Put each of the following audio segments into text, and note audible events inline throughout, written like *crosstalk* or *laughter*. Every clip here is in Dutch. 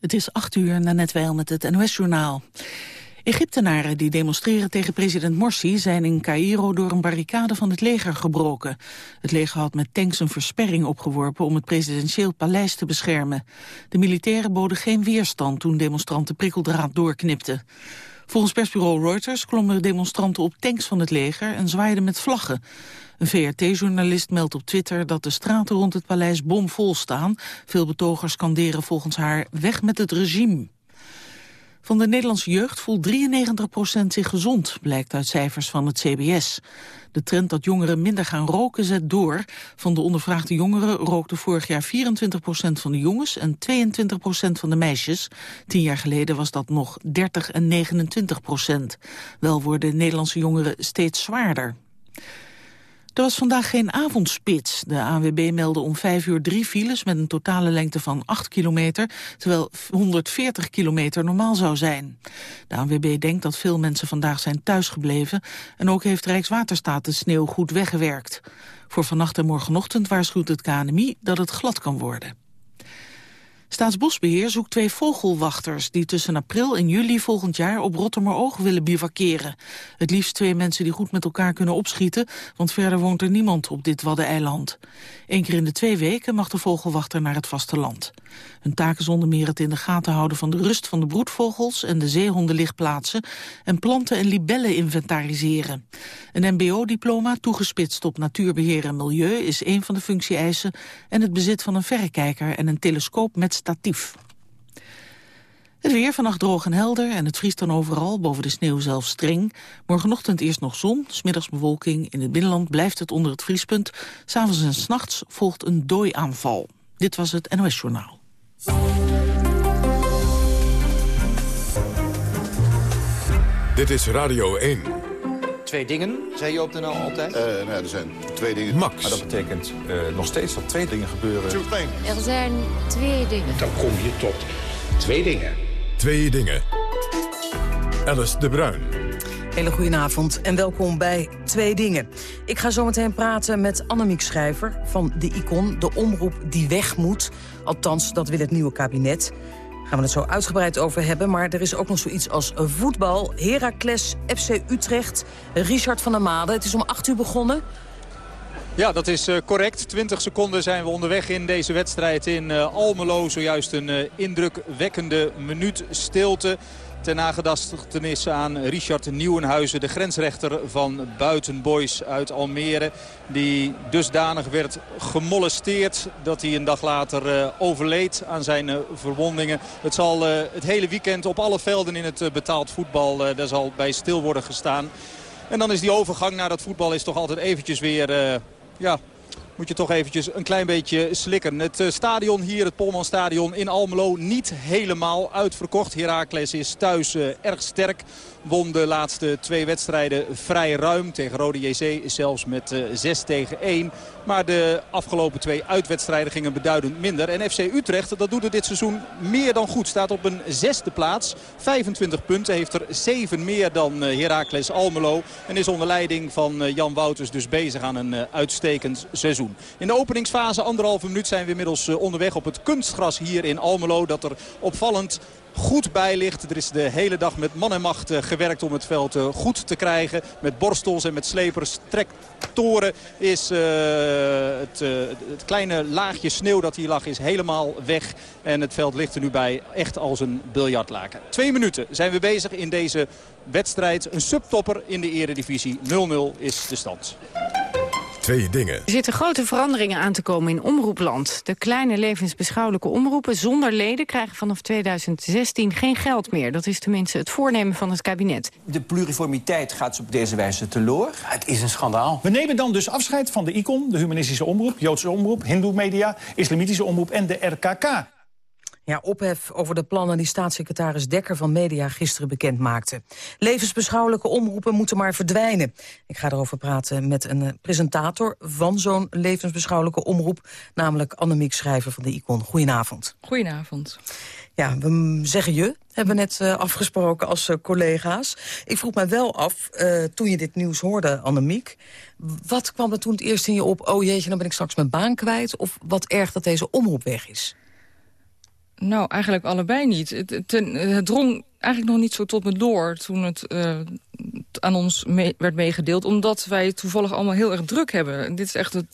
Het is acht uur na net wel met het NOS-journaal. Egyptenaren die demonstreren tegen president Morsi zijn in Cairo door een barricade van het leger gebroken. Het leger had met tanks een versperring opgeworpen om het presidentieel paleis te beschermen. De militairen boden geen weerstand toen demonstranten prikkeldraad doorknipten. Volgens persbureau Reuters klommen demonstranten op tanks van het leger en zwaaiden met vlaggen. Een VRT-journalist meldt op Twitter dat de straten rond het paleis bomvol staan. Veel betogers skanderen volgens haar weg met het regime. Van de Nederlandse jeugd voelt 93% zich gezond, blijkt uit cijfers van het CBS. De trend dat jongeren minder gaan roken zet door. Van de ondervraagde jongeren rookte vorig jaar 24% van de jongens en 22% van de meisjes. Tien jaar geleden was dat nog 30 en 29% Wel worden Nederlandse jongeren steeds zwaarder. Er was vandaag geen avondspits. De ANWB meldde om 5 uur drie files met een totale lengte van 8 kilometer, terwijl 140 kilometer normaal zou zijn. De ANWB denkt dat veel mensen vandaag zijn thuisgebleven en ook heeft Rijkswaterstaat de sneeuw goed weggewerkt. Voor vannacht en morgenochtend waarschuwt het KNMI dat het glad kan worden. Staatsbosbeheer zoekt twee vogelwachters die tussen april en juli volgend jaar op Rottermeroog willen bivakeren. Het liefst twee mensen die goed met elkaar kunnen opschieten, want verder woont er niemand op dit Waddeneiland. Eén keer in de twee weken mag de vogelwachter naar het vasteland. Hun taak is onder meer het in de gaten houden van de rust van de broedvogels en de zeehondenlichtplaatsen en planten en libellen inventariseren. Een mbo-diploma toegespitst op natuurbeheer en milieu is een van de functie-eisen en het bezit van een verrekijker en een telescoop met statief. Het weer vannacht droog en helder en het vriest dan overal, boven de sneeuw zelfs streng. Morgenochtend eerst nog zon, smiddags bewolking. In het binnenland blijft het onder het vriespunt. S'avonds en s'nachts volgt een dooiaanval. Dit was het NOS Journaal. Dit is Radio 1. Twee dingen, zei je op de NL altijd? Uh, nou, er zijn twee dingen. Max. Maar dat betekent uh, nog steeds dat twee dingen gebeuren. Er zijn twee dingen. Dan kom je tot twee dingen. Twee dingen. Alice de Bruin. Hele goedenavond en welkom bij Twee Dingen. Ik ga zo meteen praten met Annemiek Schrijver van de ICON, de omroep die weg moet. Althans, dat wil het nieuwe kabinet gaan we het zo uitgebreid over hebben. Maar er is ook nog zoiets als voetbal. Heracles, FC Utrecht, Richard van der Made. Het is om 8 uur begonnen. Ja, dat is uh, correct. 20 seconden zijn we onderweg in deze wedstrijd in uh, Almelo. Zojuist een uh, indrukwekkende minuut stilte. Ten nagedachtenis aan Richard Nieuwenhuizen, de grensrechter van Buitenboys uit Almere. Die dusdanig werd gemolesteerd dat hij een dag later uh, overleed aan zijn uh, verwondingen. Het zal uh, het hele weekend op alle velden in het betaald voetbal, daar zal bij stil worden gestaan. En dan is die overgang naar dat voetbal is toch altijd eventjes weer... ja, moet je toch eventjes een klein beetje slikken. Het eh, stadion hier, het Polmanstadion in Almelo, niet helemaal uitverkocht. Heracles is thuis uh, erg sterk. Won de laatste twee wedstrijden vrij ruim. Tegen Rode JC zelfs met uh, eh, 6 tegen 1. Maar de afgelopen twee uitwedstrijden gingen beduidend minder. En FC Utrecht, dat doet het dit seizoen meer dan goed. Staat op een zesde plaats. 25 punten, heeft er 7 meer dan Heracles Almelo. En is onder leiding van Jan Wouters dus bezig aan een uitstekend seizoen. In de openingsfase, anderhalve minuut, zijn we inmiddels eh, onderweg op het kunstgras hier in Almelo. Dat er opvallend goed bij. Er is de hele dag met man en macht eh, gewerkt om het veld eh, goed te krijgen. Met borstels en met slepers. Trektoren is het, het, kleine laagje sneeuw dat hier lag is helemaal weg. En het veld ligt er nu bij echt als een biljartlaken. Twee minuten zijn we bezig in deze wedstrijd. Een subtopper in de eredivisie. 0-0 is de stand. Twee dingen. Er zitten grote veranderingen aan te komen in omroepland. De kleine levensbeschouwelijke omroepen zonder leden krijgen vanaf 2016 geen geld meer. Dat is tenminste het voornemen van het kabinet. De pluriformiteit gaat op deze wijze teloor. Het is een schandaal. We nemen dan dus afscheid van de ICON, de humanistische omroep, Joodse omroep, hindoe media, islamitische omroep en de RKK. Ja, ophef over de plannen die staatssecretaris Dekker van Media gisteren bekend maakte. Levensbeschouwelijke omroepen moeten maar verdwijnen. Ik ga erover praten met een eh, presentator van zo'n levensbeschouwelijke omroep, namelijk Annemiek Schrijver van de ICON. Goedenavond. Goedenavond. Ja, we zeggen je, hebben we net uh, afgesproken als uh, collega's. Ik vroeg mij wel af, uh, toen je dit nieuws hoorde, Annemiek... wat kwam er toen het eerst in je op... oh jeetje, dan ben ik straks mijn baan kwijt... of wat erg dat deze omroep weg is? Nou, eigenlijk allebei niet. Het, het drong eigenlijk nog niet zo tot me door toen het uh, aan ons werd meegedeeld. Omdat wij toevallig allemaal heel erg druk hebben. Dit is echt het,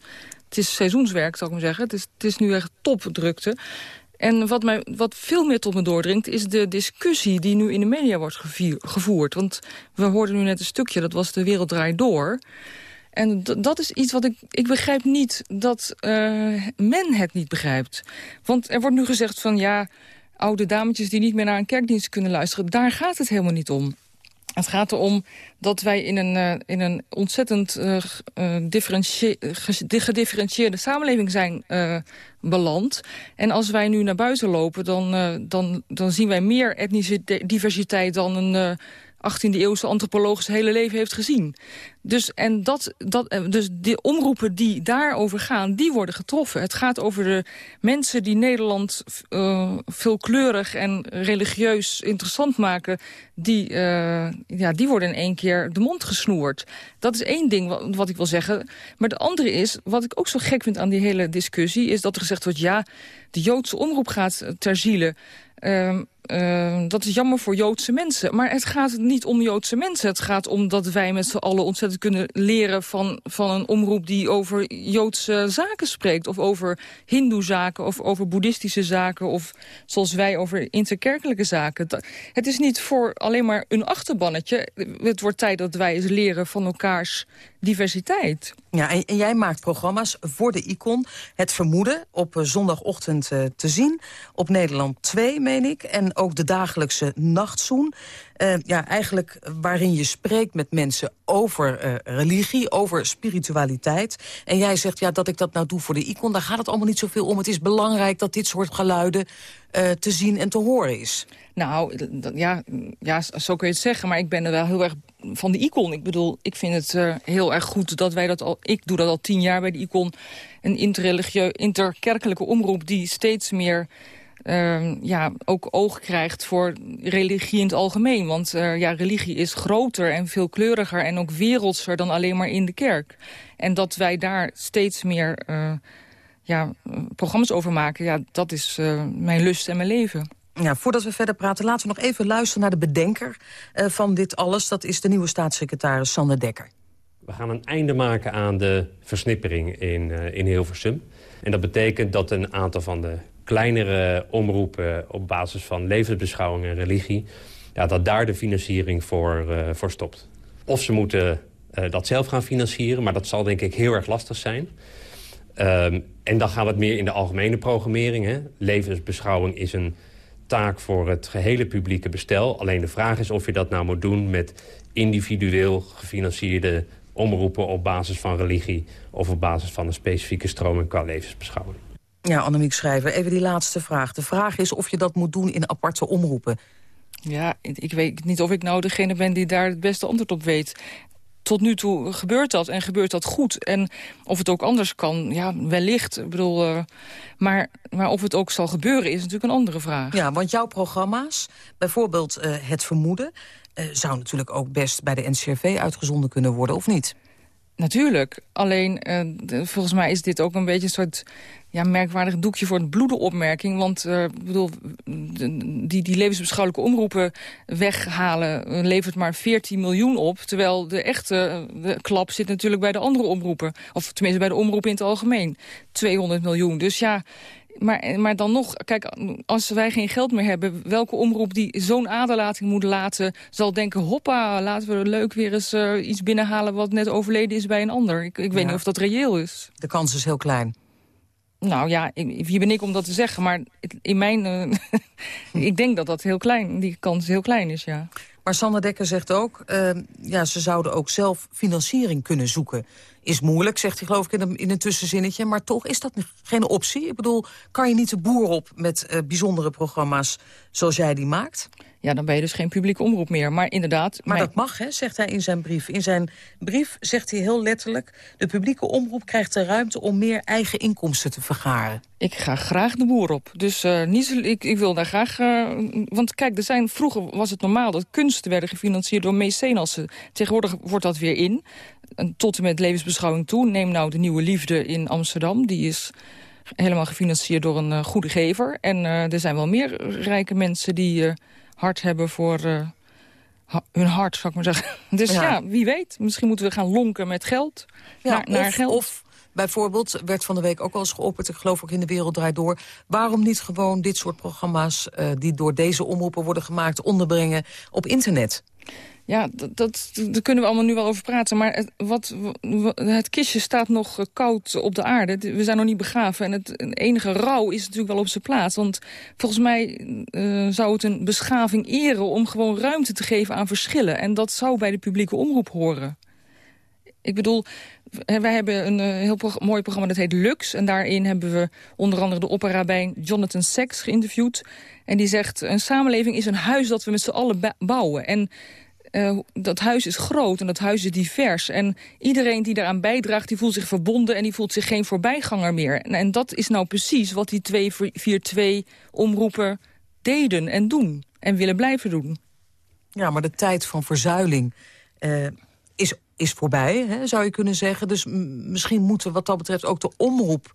het is seizoenswerk, zou ik maar zeggen. Het is, het is nu echt topdrukte. En wat, mij, wat veel meer tot me doordringt... is de discussie die nu in de media wordt gevoerd. Want we hoorden nu net een stukje, dat was De Wereld Draait Door... En dat is iets wat ik... Ik begrijp niet dat uh, men het niet begrijpt. Want er wordt nu gezegd van ja... oude dametjes die niet meer naar een kerkdienst kunnen luisteren... daar gaat het helemaal niet om. Het gaat erom dat wij in een, uh, in een ontzettend uh, gedifferentieerde samenleving zijn beland. En als wij nu naar buiten lopen, dan, dan, dan zien wij meer etnische diversiteit dan een 18e-eeuwse antropoloog zijn hele leven heeft gezien. Dus, en dat, dat, eh, dus de omroepen die daarover gaan, die worden getroffen. Het gaat over de mensen die Nederland uh, veelkleurig en religieus interessant maken. Die, uh, ja, die worden in één keer de mond gesnoerd. Dat is één ding wat, wat ik wil zeggen. Maar de andere is, wat ik ook zo gek vind aan die hele discussie... is dat er gezegd wordt, ja, de Joodse omroep gaat ter ziele... Uh, uh, dat is jammer voor Joodse mensen. Maar het gaat niet om Joodse mensen. Het gaat om dat wij met z'n allen ontzettend kunnen leren... Van, van een omroep die over Joodse zaken spreekt. Of over hindoezaken, of over boeddhistische zaken. Of zoals wij over interkerkelijke zaken. Het is niet voor alleen maar een achterbannetje. Het wordt tijd dat wij eens leren van elkaars diversiteit. Ja, en, jij maakt programma's voor de Icon. Het Vermoeden op uh, zondagochtend uh, te zien. Op Nederland 2, meen ik. En ook de dagelijkse Nachtzoen. Uh, ja, eigenlijk waarin je spreekt met mensen over religie, over spiritualiteit. En jij zegt ja, dat ik dat nou doe voor de Icon. Daar gaat het allemaal niet zoveel om. Het is belangrijk dat dit soort geluiden te zien en te horen is. Nou, ja, ja, zo kun je het zeggen. Maar ik ben er wel heel erg van de Icon. Ik bedoel, ik vind het uh, heel erg goed dat wij dat al... Ik doe dat al tien jaar bij de Icon. Een interreligieus, interkerkelijke omroep die steeds meer... Uh, ja, ook oog krijgt voor religie in het algemeen. Want uh, ja, religie is groter en veel kleuriger en ook wereldser dan alleen maar in de kerk. En dat wij daar steeds meer uh, ja, programma's over maken, ja, dat is mijn lust en mijn leven. Ja, voordat we verder praten, laten we nog even luisteren naar de bedenker uh, van dit alles. Dat is de nieuwe staatssecretaris Sander Dekker. We gaan een einde maken aan de versnippering in, uh, in Hilversum. En dat betekent dat een aantal van de kleinere omroepen... op basis van levensbeschouwing en religie... Ja, dat daar de financiering voor, uh, voor stopt. Of ze moeten dat zelf gaan financieren, maar dat zal denk ik heel erg lastig zijn... Um, en dan gaan we het meer in de algemene programmering. Hè. Levensbeschouwing is een taak voor het gehele publieke bestel. Alleen de vraag is of je dat nou moet doen met individueel gefinancierde omroepen op basis van religie... of op basis van een specifieke stroming qua levensbeschouwing. Ja, Annemiek Schrijver, even die laatste vraag. De vraag is of je dat moet doen in aparte omroepen. Ja, ik weet niet of ik nou degene ben die daar het beste antwoord op weet tot nu toe gebeurt dat en gebeurt dat goed. En of het ook anders kan, ja, wellicht. Ik bedoel, uh, maar, maar of het ook zal gebeuren is natuurlijk een andere vraag. Ja, want jouw programma's, bijvoorbeeld uh, Het Vermoeden... Uh, zou natuurlijk ook best bij de NCRV uitgezonden kunnen worden, of niet? Natuurlijk. Alleen, volgens mij is dit ook een beetje een soort ja, merkwaardig doekje voor een bloedenopmerking. Want uh, bedoel, die, die levensbeschouwelijke omroepen weghalen uh, levert maar 14 miljoen op. Terwijl de echte klap zit natuurlijk bij de andere omroepen. Of tenminste bij de omroepen in het algemeen. 200 miljoen. Dus ja, maar, maar dan nog, kijk, als wij geen geld meer hebben... welke omroep die zo'n aderlating moet laten... zal denken, hoppa, laten we leuk weer eens uh, iets binnenhalen... wat net overleden is bij een ander. Ik, ik weet niet of dat reëel is. De kans is heel klein. Nou ja, wie ben ik om dat te zeggen? Maar in mijn... Uh, *laughs* ik denk dat dat heel klein, die kans heel klein is, ja. Maar Sander Dekker zegt ook, uh, ja, ze zouden ook zelf financiering kunnen zoeken. Is moeilijk, zegt hij geloof ik in een, in een tussenzinnetje. Maar toch is dat geen optie. Ik bedoel, kan je niet de boer op met uh, bijzondere programma's zoals jij die maakt? Ja, dan ben je dus geen publieke omroep meer. Maar inderdaad... Maar dat mag, hè, zegt hij in zijn brief. In zijn brief zegt hij heel letterlijk... de publieke omroep krijgt de ruimte om meer eigen inkomsten te vergaren. Ik ga graag de boer op. Dus uh, niet ik, ik wil daar graag... Uh, want kijk, er zijn, vroeger was het normaal dat kunsten werden gefinancierd door mecenassen. Tegenwoordig wordt dat weer in. Tot en met levensbeschouwing toe. Neem nou de Nieuwe Liefde in Amsterdam. Die is helemaal gefinancierd door een uh, goede gever. En er zijn wel meer rijke mensen die hart hebben voor hun hart, zou ik maar zeggen. *laughs* Dus ja. wie weet. Misschien moeten we gaan lonken met geld. Ja, naar, naar of, geld. Of bijvoorbeeld, werd van de week ook al eens geopperd... ik geloof ook in de Wereld Draait Door... waarom niet gewoon dit soort programma's... Uh, die door deze omroepen worden gemaakt, onderbrengen op internet? Ja, dat, dat, daar kunnen we allemaal nu wel over praten. Maar het, wat, het kistje staat nog eh, koud op de aarde. We zijn nog niet begraven. En het enige rouw is natuurlijk wel op zijn plaats. Want volgens mij uh, zou het een beschaving eren... om gewoon ruimte te geven aan verschillen. En dat zou bij de publieke omroep horen. Ik bedoel, wij hebben een uh, heel mooi programma dat heet Lux. En daarin hebben we onder andere de opperrabijn Jonathan Sacks geïnterviewd. En die zegt, een samenleving is een huis dat we met z'n allen bouwen. En uh, dat huis is groot en dat huis is divers. En iedereen die daaraan bijdraagt, die voelt zich verbonden... en die voelt zich geen voorbijganger meer. En, en dat is nou precies wat die 242-omroepen deden en doen. En willen blijven doen. Ja, maar de tijd van verzuiling uh, is, is voorbij, hè, zou je kunnen zeggen. Dus misschien moeten wat dat betreft ook de omroep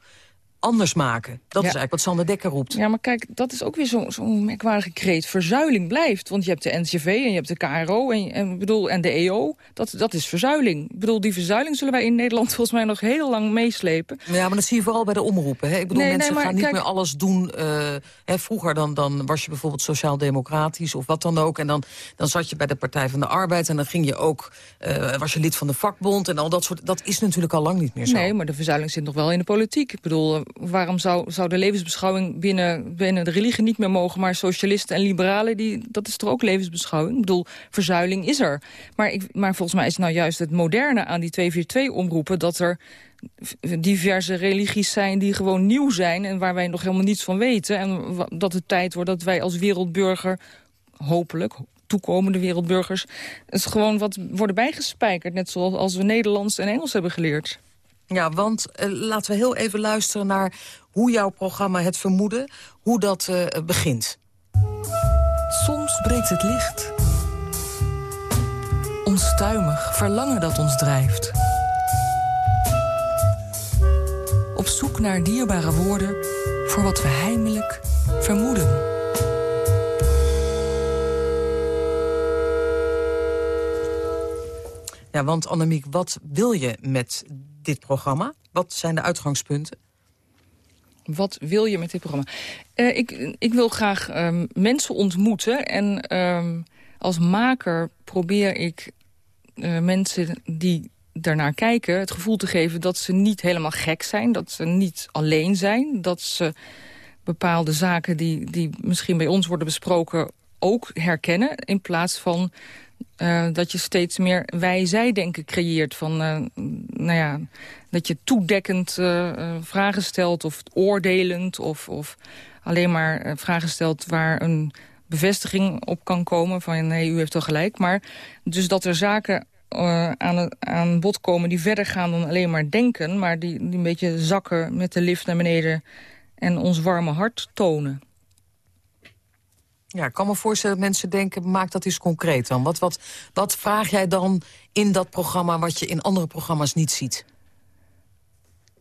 anders maken. Dat is eigenlijk wat Sander Dekker roept. Ja, maar kijk, dat is ook weer zo'n zo merkwaardige kreet. Verzuiling blijft, want je hebt de NCV en je hebt de KRO en, en, bedoel, en de EO. Dat, dat is verzuiling. Ik bedoel, die verzuiling zullen wij in Nederland *laughs* volgens mij nog heel lang meeslepen. Ja, maar dat zie je vooral bij de omroepen. Hè? Ik bedoel, mensen gaan niet meer alles doen. Uh, hè, vroeger dan, dan was je bijvoorbeeld sociaal-democratisch of wat dan ook. En dan, dan zat je bij de Partij van de Arbeid en dan ging je ook, uh, was je lid van de vakbond en al dat soort. Dat is natuurlijk al lang niet meer zo. Nee, maar de verzuiling zit nog wel in de politiek. Ik bedoel, waarom zou, zou de levensbeschouwing binnen, binnen de religie niet meer mogen... maar socialisten en liberalen, die, dat is toch ook levensbeschouwing? Ik bedoel, verzuiling is er. Maar, ik, maar volgens mij is nou juist het moderne aan die 242-omroepen... dat er diverse religies zijn die gewoon nieuw zijn... en waar wij nog helemaal niets van weten. En dat het tijd wordt dat wij als wereldburger, hopelijk toekomende wereldburgers... het gewoon wat worden bijgespijkerd. Net zoals als we Nederlands en Engels hebben geleerd. Ja, want uh, laten we heel even luisteren naar hoe jouw programma Het Vermoeden... hoe dat uh, begint. Soms breekt het licht. Onstuimig verlangen dat ons drijft. Op zoek naar dierbare woorden voor wat we heimelijk vermoeden. Ja, want Annemiek, wat wil je met dit programma? Wat zijn de uitgangspunten? Wat wil je met dit programma? Uh, ik, ik wil graag um, mensen ontmoeten. En um, als maker probeer ik uh, mensen die daarnaar kijken... het gevoel te geven dat ze niet helemaal gek zijn. Dat ze niet alleen zijn. Dat ze bepaalde zaken die, die misschien bij ons worden besproken ook herkennen. In plaats van uh, dat je steeds meer wij-zij-denken creëert. Van, uh, nou ja, dat je toedekkend uh, vragen stelt of oordelend... of, of alleen maar vragen stelt waar een bevestiging op kan komen... van nee, u heeft toch gelijk. Maar dus dat er zaken aan, aan bod komen die verder gaan dan alleen maar denken... maar die, die een beetje zakken met de lift naar beneden en ons warme hart tonen. Ja, ik kan me voorstellen dat mensen denken, maak dat eens concreet dan. Wat, wat, wat vraag jij dan in dat programma wat je in andere programma's niet ziet?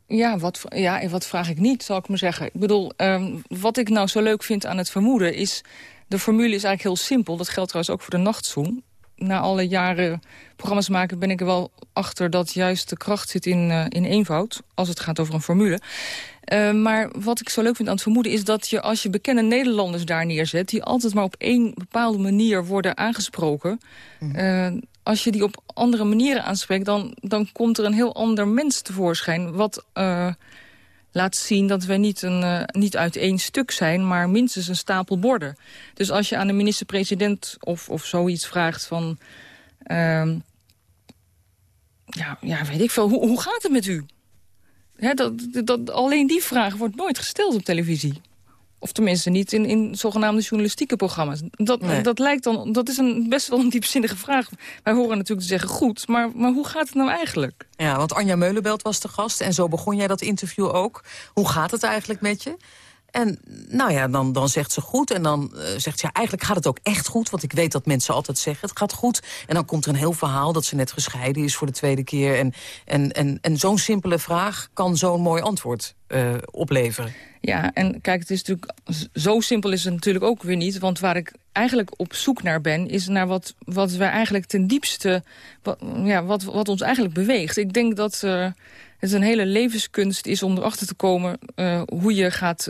Ja, wat, ja, wat vraag ik niet, zal ik maar zeggen. Ik bedoel, um, wat ik nou zo leuk vind aan het vermoeden is... de formule is eigenlijk heel simpel. Dat geldt trouwens ook voor de nachtzoen. Na alle jaren programma's maken ben ik er wel achter... dat juist de kracht zit in, uh, in eenvoud, als het gaat over een formule. Uh, maar wat ik zo leuk vind aan het vermoeden is dat je als je bekende Nederlanders daar neerzet... die altijd maar op één bepaalde manier worden aangesproken... Mm. Uh, als je die op andere manieren aanspreekt, dan, dan komt er een heel ander mens tevoorschijn. Wat uh, laat zien dat we niet, een, niet uit één stuk zijn, maar minstens een stapel borden. Dus als je aan de minister-president of, of zoiets vraagt van... ja, ja, weet ik veel, hoe, hoe gaat het met u? Dat, dat, alleen die vraag wordt nooit gesteld op televisie. Of tenminste niet in, in zogenaamde journalistieke programma's. Dat, dat, lijkt dan, dat is een, best wel een diepzinnige vraag. Wij horen natuurlijk te zeggen goed, maar, maar hoe gaat het nou eigenlijk? Ja, want Anja Meulenbelt was de gast en zo begon jij dat interview ook. Hoe gaat het eigenlijk met je? En nou ja, dan, dan zegt ze goed. En dan uh, zegt ze, ja, eigenlijk gaat het ook echt goed. Want ik weet dat mensen altijd zeggen, het gaat goed. En dan komt er een heel verhaal dat ze net gescheiden is voor de tweede keer. En, en, en, en zo'n simpele vraag kan zo'n mooi antwoord uh, opleveren. Ja, en kijk, het is natuurlijk, zo simpel is het natuurlijk ook weer niet. Want waar ik eigenlijk op zoek naar ben, is naar wat, wat wij eigenlijk ten diepste, wat, ja, wat, wat ons eigenlijk beweegt. Ik denk dat uh, het een hele levenskunst is om erachter te komen hoe je gaat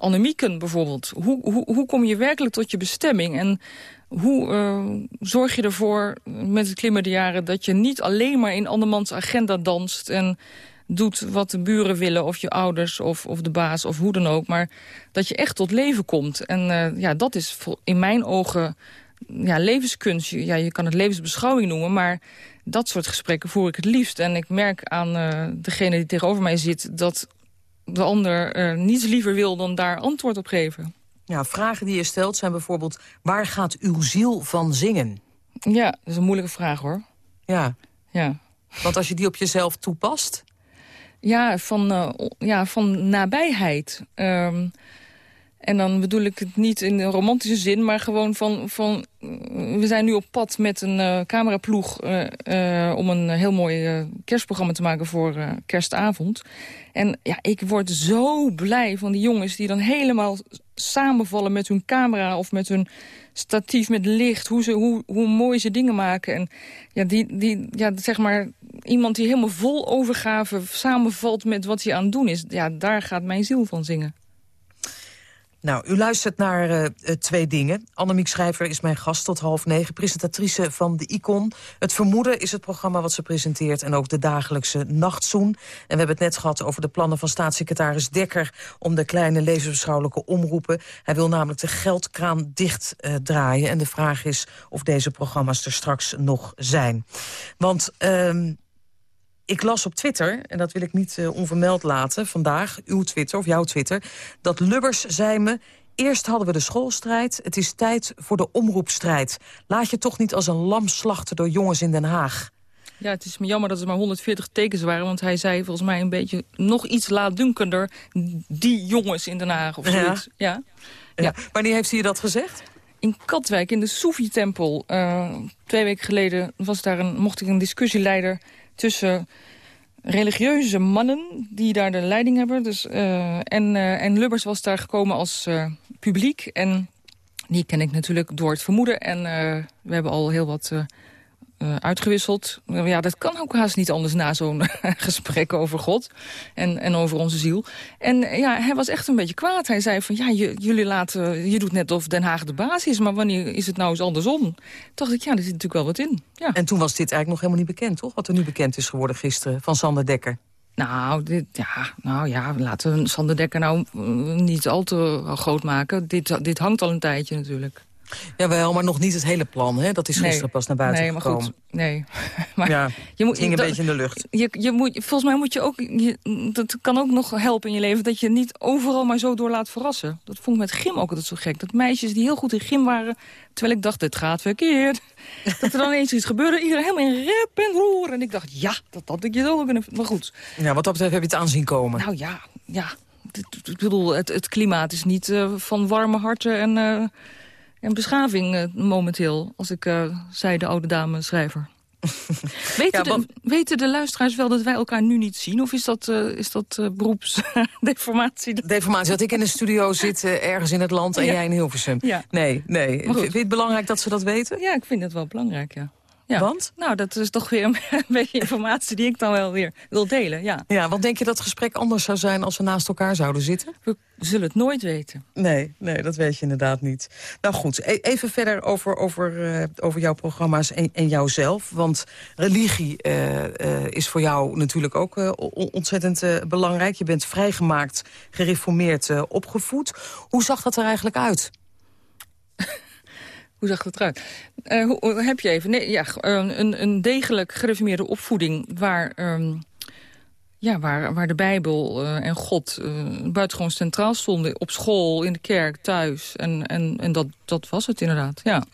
anemieken bijvoorbeeld. Hoe, hoe, hoe kom je werkelijk tot je bestemming? En hoe uh, zorg je ervoor met het klimmen der jaren dat je niet alleen maar in andermans agenda danst en doet wat de buren willen... of je ouders of, of de baas of hoe dan ook. Maar dat je echt tot leven komt. En uh, ja, dat is in mijn ogen ja, levenskunst. Ja, je kan het levensbeschouwing noemen, maar dat soort gesprekken voer ik het liefst. En ik merk aan uh, degene die tegenover mij zit... dat de ander uh, niets liever wil dan daar antwoord op geven. Ja, vragen die je stelt zijn bijvoorbeeld... waar gaat uw ziel van zingen? Ja, dat is een moeilijke vraag, hoor. Ja. ja. Want als je die op jezelf toepast... Ja, van, uh, ja, van nabijheid. Um, en dan bedoel ik het niet in een romantische zin, maar gewoon van... van we zijn nu op pad met een uh, cameraploeg uh, om een heel mooi kerstprogramma te maken voor kerstavond. En ja, ik word zo blij van die jongens die dan helemaal samenvallen met hun camera of met hun statief met licht, hoe, ze, hoe, hoe mooi ze dingen maken. En ja, die, die, ja, zeg maar, iemand die helemaal vol overgave samenvalt met wat hij aan het doen is. Ja, daar gaat mijn ziel van zingen. Nou, u luistert naar uh, twee dingen. Annemiek Schrijver is mijn gast tot half negen. Presentatrice van de Icon. Het Vermoeden is het programma wat ze presenteert... en ook de dagelijkse Nachtzoen. En we hebben het net gehad over de plannen van staatssecretaris Dekker... om de kleine levensbeschouwelijke omroepen. Hij wil namelijk de geldkraan dicht uh, draaien. En de vraag is of deze programma's er straks nog zijn. Want... Uh, ik las op Twitter, en dat wil ik niet uh, onvermeld laten... vandaag, uw Twitter of jouw Twitter... dat Lubbers zei me... Eerst hadden we de schoolstrijd, het is tijd voor de omroepstrijd. Laat je toch niet als een lam slachten door jongens in Den Haag. Ja, het is me jammer dat er maar 140 tekens waren... want hij zei volgens mij een beetje nog iets laatdunkender... die jongens in Den Haag of zoiets. Ja. Ja. ja. Wanneer heeft hij dat gezegd? In Katwijk, in de Soefie-tempel. Uh, twee weken geleden was daar een, mocht ik een discussieleider tussen religieuze mannen die daar de leiding hebben. Dus, uh, en, uh, en Lubbers was daar gekomen als uh, publiek. En die ken ik natuurlijk door het vermoeden. En we hebben al heel wat uh, uitgewisseld. Ja, dat kan ook haast niet anders na zo'n *laughs* gesprek over God en, en over onze ziel. En ja, hij was echt een beetje kwaad. Hij zei van, ja, jullie laten, je doet net of Den Haag de baas is... maar wanneer is het nou eens andersom? Toen dacht ik, ja, er zit natuurlijk wel wat in. Ja. En toen was dit eigenlijk nog helemaal niet bekend, toch? Wat er nu bekend is geworden gisteren van Sander Dekker. Nou, dit, ja, nou ja, laten we Sander Dekker nou niet al te groot maken. Dit, dit hangt al een tijdje natuurlijk. Jawel, maar nog niet het hele plan. Hè? Dat is gisteren nee, pas naar buiten nee, maar gekomen. Goed, nee, *laughs* maar ja, je moet, het hing een beetje in de lucht. Je, je moet, volgens mij moet je ook... Je, dat kan ook nog helpen in je leven... dat je niet overal maar zo door laat verrassen. Dat vond ik met gym ook altijd zo gek. Dat meisjes die heel goed in gym waren... terwijl ik dacht, dit gaat verkeerd. *laughs* dat er dan eens iets gebeurde. Iedereen helemaal in rep en roer. En ik dacht, ja, dat had ik je zo kunnen... Maar goed. Ja, wat dat betreft heb je het aanzien komen. Nou ja, ja. Ik bedoel, het, het klimaat is niet uh, van warme harten en... Uh, en beschaving uh, momenteel, als ik uh, zei de oude dame schrijver. *laughs* weten, ja, de, weten de luisteraars wel dat wij elkaar nu niet zien? Of is dat, uh, is dat beroepsdeformatie? *laughs* Deformatie, dat ik in de studio zit ergens in het land en ja. jij in Hilversum. Ja. Nee, nee. Vind je het belangrijk dat ze dat weten? Ja, ik vind het wel belangrijk, ja. Ja. Want? Nou, dat is toch weer *laughs* een, beetje informatie die ik dan wel weer wil delen, ja. Ja, want denk je dat het gesprek anders zou zijn als we naast elkaar zouden zitten? We zullen het nooit weten. Nee, nee dat weet je inderdaad niet. Nou goed, e even verder over, over, uh, over jouw programma's en, en jouzelf. Want religie uh, uh, is voor jou natuurlijk ook ontzettend belangrijk. Je bent vrijgemaakt, gereformeerd, opgevoed. Hoe zag dat er eigenlijk uit? *laughs* Hoe zag dat eruit? Uh, hoe, heb je even? Nee, ja, een, een degelijk gereformeerde opvoeding waar, um, ja, waar, waar de Bijbel uh, en God uh, buitengewoon centraal stonden. Op school, in de kerk, thuis. En, en, en dat, dat was het inderdaad, ja.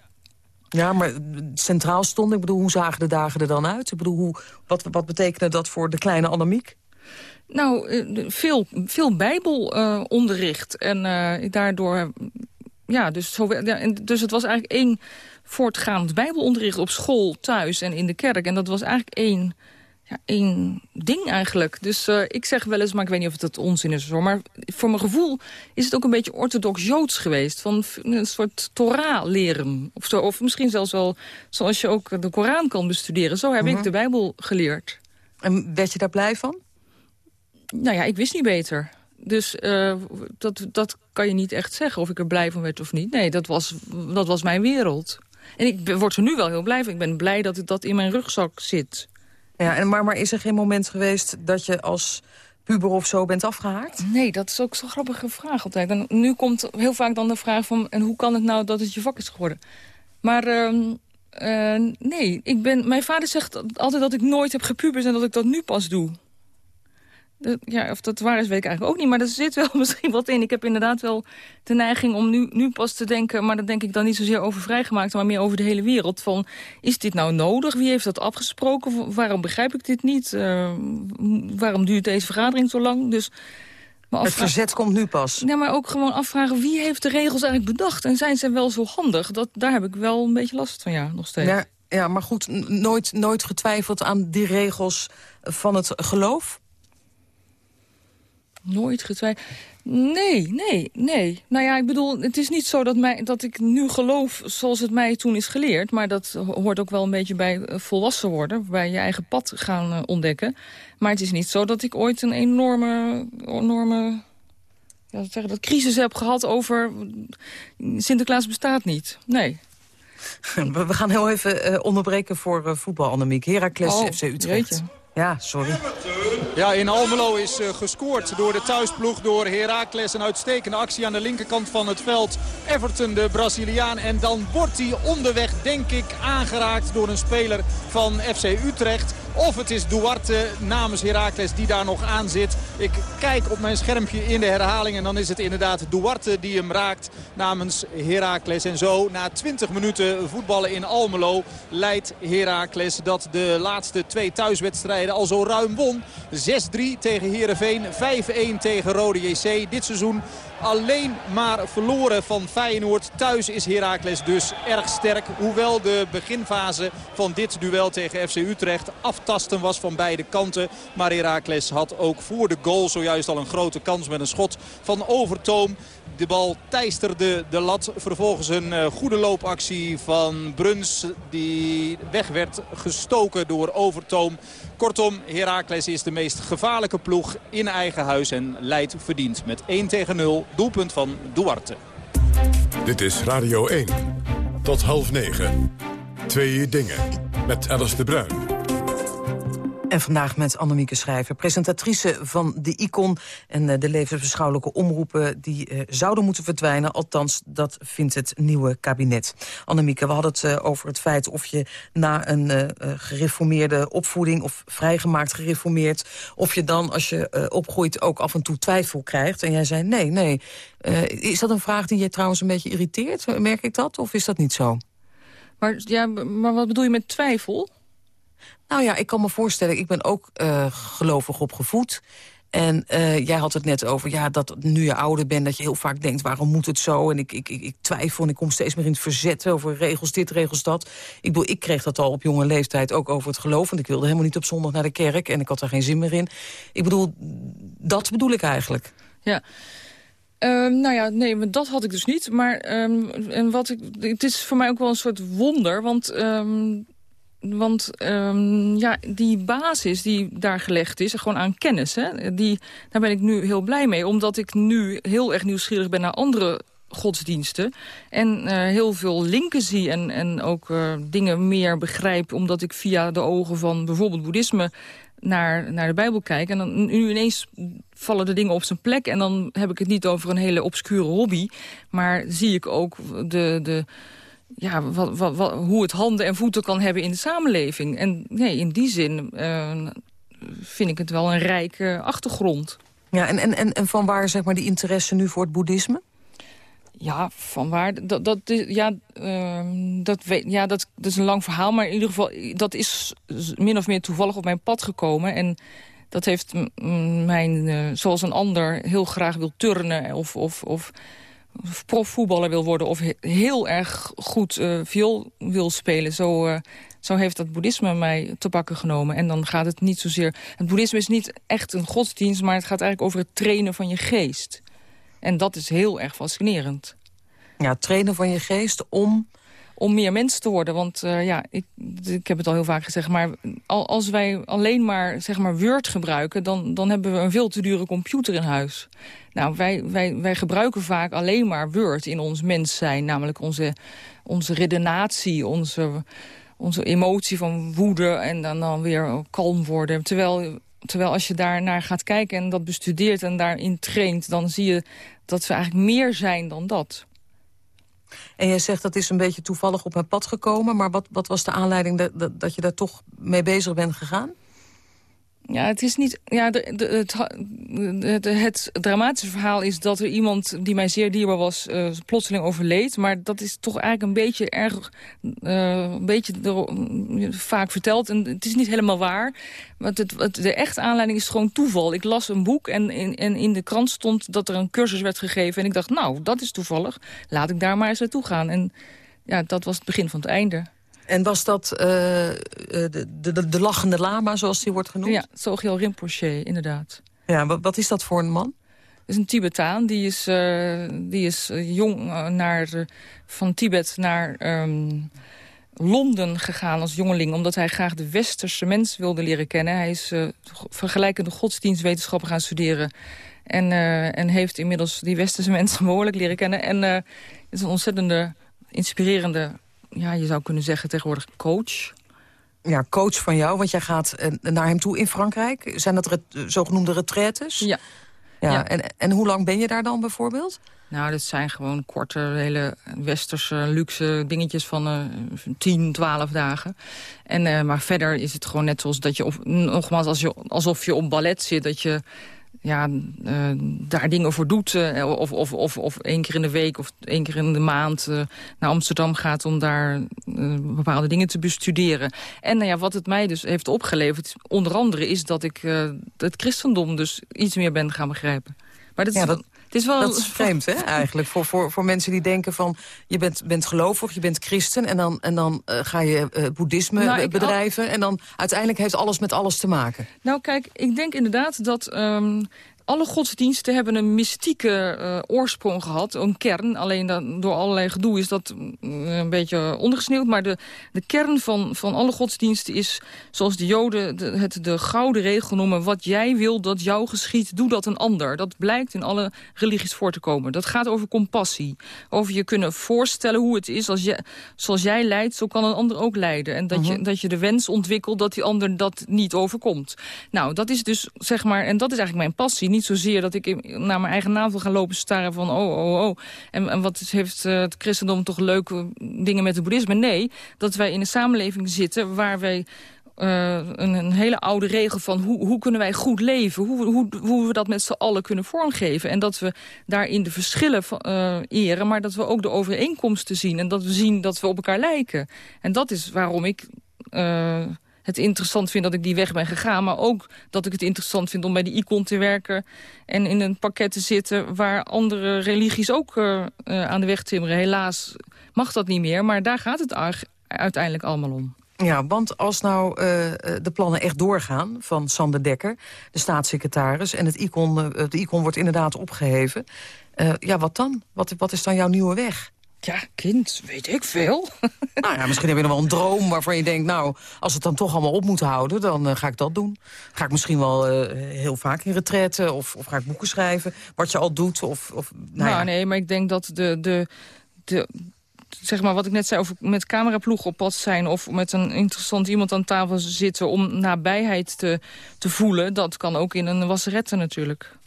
Ja, maar centraal stonden, ik bedoel, hoe zagen de dagen er dan uit? Ik bedoel, hoe, wat, wat betekende dat voor de kleine Annemiek? Nou, eh, veel, veel bijbelonderricht. en uh, daardoor... Ja, dus, zo, ja, en dus het was eigenlijk één voortgaand bijbelonderricht op school, thuis en in de kerk. En dat was eigenlijk één ja, één ding eigenlijk. Dus uh, ik zeg wel eens, maar ik weet niet of het, het onzin is. Maar voor mijn gevoel is het ook een beetje orthodox-joods geweest. Van een soort Torah leren. Of, zo, of misschien zelfs wel zoals je ook de Koran kan bestuderen. Zo heb ik Mhm. de Bijbel geleerd. En werd je daar blij van? Nou ja, ik wist niet beter. Dus uh, dat, dat kan je niet echt zeggen of ik er blij van werd of niet. Nee, dat was, dat was mijn wereld. En ik word er nu wel heel blij van. Ik ben blij dat het dat in mijn rugzak zit. Ja, en maar, maar is er geen moment geweest dat je als puber of zo bent afgehaakt? Nee, dat is ook zo'n grappige vraag altijd. En nu komt heel vaak dan de vraag van... en hoe kan het nou dat het je vak is geworden? Maar ehm, eh, nee, ik ben, mijn vader zegt altijd dat ik nooit heb gepuberd... en dat ik dat nu pas doe. Dat- ja, of dat waar is, weet ik eigenlijk ook niet. Maar er zit wel *laughs* misschien wat in. Ik heb inderdaad wel de neiging om nu, nu pas te denken... maar dan denk ik dan niet zozeer over vrijgemaakt... maar meer over de hele wereld. Van, is dit nou nodig? Wie heeft dat afgesproken? Waarom begrijp ik dit niet? Eh, waarom duurt deze vergadering zo lang? Dus, maar Het verzet komt nu pas. Ja, maar ook gewoon afvragen... wie heeft de regels eigenlijk bedacht? En zijn ze wel zo handig? Dat, daar heb ik wel een beetje last van, ja, nog steeds. Ja, ja, maar goed, nooit, nooit getwijfeld aan die regels van het geloof? Nooit getwijfeld. Nee, nee, nee. Nou ja, ik bedoel, het is niet zo dat, mij, dat ik nu geloof zoals het mij toen is geleerd. Maar dat ho- hoort ook wel een beetje bij eh, volwassen worden. Bij je eigen pad gaan eh, ontdekken. Maar het is niet zo dat ik ooit een enorme, enorme ja, zeggen, dat crisis heb gehad over... Sinterklaas bestaat niet. Nee. *laughs* We gaan heel even eh, onderbreken voor eh, voetbal, Annemiek. Heracles, Oh, FC Utrecht. jeetje. Ja, sorry. Ja, in Almelo is eh, gescoord door de thuisploeg, door Heracles. Een uitstekende actie aan de linkerkant van het veld. Everton, de Braziliaan. En dan wordt hij onderweg, denk ik, aangeraakt door een speler van FC Utrecht. Of het is Duarte namens Heracles die daar nog aan zit. Ik kijk op mijn schermpje in de herhaling en dan is het inderdaad Duarte die hem raakt namens Heracles. En zo na 20 minuten voetballen in Almelo leidt Heracles dat de laatste twee thuiswedstrijden al zo ruim won. 6-3 tegen Heerenveen, 5-1 tegen Rode JC. Dit seizoen alleen maar verloren van Feyenoord. Thuis is Heracles dus erg sterk. Hoewel de beginfase van dit duel tegen FC Utrecht aftasten was van beide kanten. Maar Heracles had ook voor de goal zojuist al een grote kans met een schot van Overtoom. De bal teisterde de lat. Vervolgens een eh, goede loopactie van Bruns die weg werd gestoken door Overtoom. Kortom, Heracles is de meest gevaarlijke ploeg in eigen huis en leidt verdiend met 1 tegen 0. Doelpunt van Duarte. Dit is Radio 1. Tot half negen. Twee dingen. Met Alice de Bruin. En vandaag met Annemieke Schrijver, presentatrice van de ICON... en eh, de levensbeschouwelijke omroepen die eh, zouden moeten verdwijnen. Althans, dat vindt het nieuwe kabinet. Annemieke, we hadden het eh, over het feit of je na een gereformeerde opvoeding... of vrijgemaakt gereformeerd, of je dan als je opgroeit ook af en toe twijfel krijgt. En jij zei nee, nee. Is dat een vraag die je trouwens een beetje irriteert? Merk ik dat, of is dat niet zo? Maar, ja, maar wat bedoel je met twijfel? Nou ja, ik kan me voorstellen, ik ben ook eh, gelovig opgevoed. En eh, jij had het net over ja, dat nu je ouder bent... dat je heel vaak denkt, waarom moet het zo? En ik, ik, ik, twijfel en ik kom steeds meer in het verzet over regels dit, regels dat. Ik bedoel, ik kreeg dat al op jonge leeftijd ook over het geloof... want ik wilde helemaal niet op zondag naar de kerk en ik had er geen zin meer in. Ik bedoel, dat bedoel ik eigenlijk. Ja. Ehm, nou ja, nee, maar dat had ik dus niet. Maar ehm, en wat ik, het is voor mij ook wel een soort wonder. Want, ehm, want ehm, ja, die basis die daar gelegd is, gewoon aan kennis... Hè, die, daar ben ik nu heel blij mee. Omdat ik nu heel erg nieuwsgierig ben naar andere godsdiensten. En eh, heel veel linken zie en, en ook eh, dingen meer begrijp... omdat ik via de ogen van bijvoorbeeld boeddhisme naar, naar de Bijbel kijk. En dan nu ineens vallen de dingen op zijn plek. En dan heb ik het niet over een hele obscure hobby. Maar zie ik ook de, de, ja, wat, wat, wat, hoe het handen en voeten kan hebben in de samenleving. En nee, in die zin eh, vind ik het wel een rijke achtergrond. Ja, en, en, en, en van waar zeg maar die interesse nu voor het boeddhisme? Ja, van waar? Dat, dat, ja, ehm, dat, weet, ja dat, dat is een lang verhaal. Maar in ieder geval, dat is min of meer toevallig op mijn pad gekomen. En dat heeft mijn, uh, zoals een ander heel graag wil turnen of, of, of profvoetballer wil worden... of heel erg goed uh, viool wil spelen. Zo, uh, zo heeft dat boeddhisme mij te pakken genomen. En dan gaat het niet zozeer... Het boeddhisme is niet echt een godsdienst... maar het gaat eigenlijk over het trainen van je geest. En dat is heel erg fascinerend. Ja, trainen van je geest om om meer mens te worden. Want uh, ja, ik, ik heb het al heel vaak gezegd, maar als wij alleen maar, zeg maar Word gebruiken... Dan, dan hebben we een veel te dure computer in huis. Nou, wij, wij, wij gebruiken vaak alleen maar Word in ons mens zijn. Namelijk onze, onze redenatie, onze, onze emotie van woede en dan, dan weer kalm worden. Terwijl terwijl als je daar naar gaat kijken en dat bestudeert en daarin traint... dan zie je dat we eigenlijk meer zijn dan dat. En jij zegt dat is een beetje toevallig op mijn pad gekomen... maar wat, wat was de aanleiding dat, dat, dat je daar toch mee bezig bent gegaan? Ja, het is niet. Ja, het, het, dramatische verhaal is dat er iemand die mij zeer dierbaar was, uh, plotseling overleed. Maar dat is toch eigenlijk een beetje erg, uh, een beetje vaak verteld. En het is niet helemaal waar. Want het, de echte aanleiding is gewoon toeval. Ik las een boek en in, en in de krant stond dat er een cursus werd gegeven. En ik dacht, nou, dat is toevallig. Laat ik daar maar eens naartoe gaan. En ja, dat was het begin van het einde. En was dat uh, de, de, de, lachende lama, zoals die wordt genoemd? Ja, Sogyal Rinpoche, inderdaad. Ja, wat, wat, is dat voor een man? Het is een Tibetaan. Die is, uh, die is jong naar, van Tibet naar um, Londen gegaan als jongeling... omdat hij graag de westerse mens wilde leren kennen. Hij is vergelijkende godsdienstwetenschappen gaan studeren... En, en heeft inmiddels die westerse mensen *laughs* behoorlijk leren kennen. En het is een ontzettende, inspirerende ja, je zou kunnen zeggen tegenwoordig coach. Ja, coach van jou, want jij gaat eh, naar hem toe in Frankrijk. Zijn dat ret zogenoemde retraites? Ja. ja. En, en hoe lang ben je daar dan bijvoorbeeld? Nou, dat zijn gewoon korte, hele westerse, luxe dingetjes van uh, 10, 12 dagen. En, uh, maar verder is het gewoon net zoals dat je, of, nogmaals, als je, alsof je op ballet zit... dat je ja, uh, daar dingen voor doet. Uh, of, of, of, of één keer in de week of één keer in de maand uh, naar Amsterdam gaat... om daar bepaalde dingen te bestuderen. En nou ja, wat het mij dus heeft opgeleverd, onder andere... is dat ik het christendom dus iets meer ben gaan begrijpen. Maar dat, is, het is wel... Dat is vreemd, hè, eigenlijk. Voor, voor, voor mensen die denken van... je bent, bent gelovig, je bent christen... en dan, en dan uh, ga je uh, boeddhisme nou, bedrijven... en dan uiteindelijk heeft alles met alles te maken. Nou, kijk, ik denk inderdaad dat... Um, alle godsdiensten hebben een mystieke uh, oorsprong gehad, een kern. Alleen dat, door allerlei gedoe is dat uh, een beetje ondergesneeuwd. Maar de, de kern van, van alle godsdiensten is, zoals de joden de, het de gouden regel noemen... wat jij wil dat jou geschiet, doe dat een ander. Dat blijkt in alle religies voor te komen. Dat gaat over compassie. Over je kunnen voorstellen hoe het is. Als je, zoals jij lijdt, zo kan een ander ook lijden. En dat, uh -huh. je, dat je de wens ontwikkelt dat die ander dat niet overkomt. Nou, dat is dus, zeg maar, en dat is eigenlijk mijn passie... Niet niet zozeer dat ik naar mijn eigen navel ga lopen staren van oh, oh, oh. En, en wat heeft uh, het christendom toch leuke dingen met het boeddhisme? Nee, dat wij in een samenleving zitten waar wij uh, een, een, hele oude regel van hoe, hoe kunnen wij goed leven. Hoe, hoe, hoe we dat met z'n allen kunnen vormgeven. En dat we daarin de verschillen eren, maar dat we ook de overeenkomsten zien. En dat we zien dat we op elkaar lijken. En dat is waarom ik... het interessant vind dat ik die weg ben gegaan. Maar ook dat ik het interessant vind om bij die icon te werken... en in een pakket te zitten waar andere religies ook uh, uh, aan de weg timmeren. Helaas mag dat niet meer, maar daar gaat het uiteindelijk allemaal om. Ja, want als nou uh, de plannen echt doorgaan van Sander Dekker, de staatssecretaris... en het icon, de icon wordt inderdaad opgeheven, ja, wat dan? Wat, wat is dan jouw nieuwe weg? Ja, kind, weet ik veel. *laughs* Nou ja, misschien heb je nog wel een droom waarvan je denkt... nou, als het dan toch allemaal op moet houden, dan uh, ga ik dat doen. Ga ik misschien wel uh, heel vaak in retraite of, of ga ik boeken schrijven... wat je al doet. Of, of, nou, nou ja. nee, maar ik denk dat de... de, de zeg maar wat ik net zei over met cameraploeg op pad zijn... of met een interessant iemand aan tafel zitten om nabijheid te, te voelen... dat kan ook in een wasserette natuurlijk.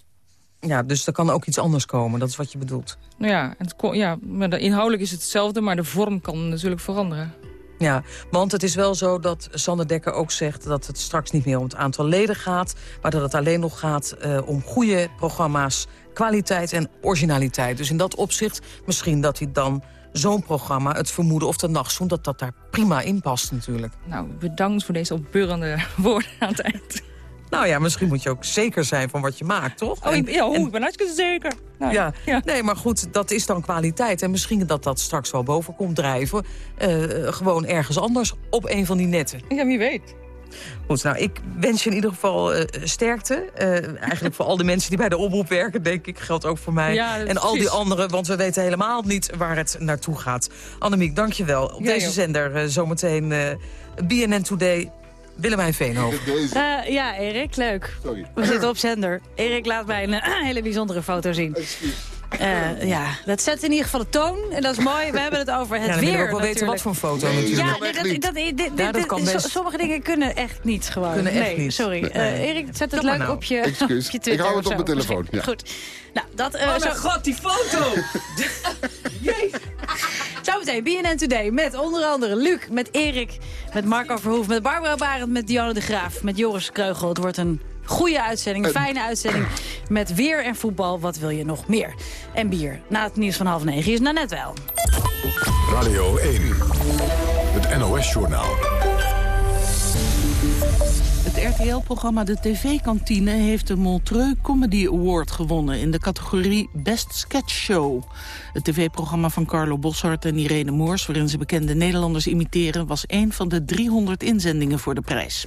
Ja, dus er kan ook iets anders komen, dat is wat je bedoelt. Nou ja, het, ja maar de, inhoudelijk is het hetzelfde, maar de vorm kan natuurlijk veranderen. Ja, want het is wel zo dat Sander Dekker ook zegt... dat het straks niet meer om het aantal leden gaat... maar dat het alleen nog gaat uh, om goede programma's, kwaliteit en originaliteit. Dus in dat opzicht misschien dat hij dan zo'n programma... het vermoeden of de nachtzoen, dat dat daar prima in past natuurlijk. Nou, bedankt voor deze opbeurende *laughs* woorden aan het eind. Nou ja, misschien moet je ook zeker zijn van wat je maakt, toch? Oh, ik, ja, oh, en- ik ben hartstikke zeker. Nou, ja. nee, maar goed, dat is dan kwaliteit. En misschien dat dat straks wel boven komt drijven. eh, gewoon ergens anders op een van die netten. Ja, wie weet. Goed, nou, ik wens je in ieder geval eh, sterkte. Eh, eigenlijk voor al die mensen die bij de omroep werken, denk ik. Geldt ook voor mij. Ja, en al die anderen, want we weten helemaal niet waar het naartoe gaat. Annemiek, dank je wel. Op deze zender zometeen BNN Today. Willemijn Veenhoven. *laughs* Eh, ja, Erik, leuk. We zitten op zender. Erik laat mij een eh, hele bijzondere foto zien. Eh, ja, dat zet in ieder geval de toon. En dat is mooi. We hebben het over het Ja, dan wil je weer ook wel weten wat voor foto natuurlijk. Ja, nee, dat, dat, dit- dit- Ja, dat kan best. Sommige dingen kunnen echt niet gewoon. Kunnen echt nee, niet. sorry. Nee. Eh, Erik, zet het leuk nou. op je, op je Ik Twitter hou of het op mijn telefoon, ja. Goed. Nou, dat... eh, Oh zo- mijn god, die foto! *laughs* Zometeen BNN Today met onder andere Luc, met Erik, met Marco Verhoef, met Barbara Barend, met Dionne de Graaf, met Joris Kreugel. Het wordt een goede uitzending, een fijne uitzending met weer en voetbal. Wat wil je nog meer? En bier. Na het nieuws van half negen is net wel. Radio 1. Het NOS-journaal. Het RTL-programma De TV-kantine heeft de Montreux Comedy Award gewonnen in de categorie Best Sketch Show. Het tv-programma van Carlo Boshart en Irene Moors, waarin ze bekende Nederlanders imiteren, was een van de 300 inzendingen voor de prijs.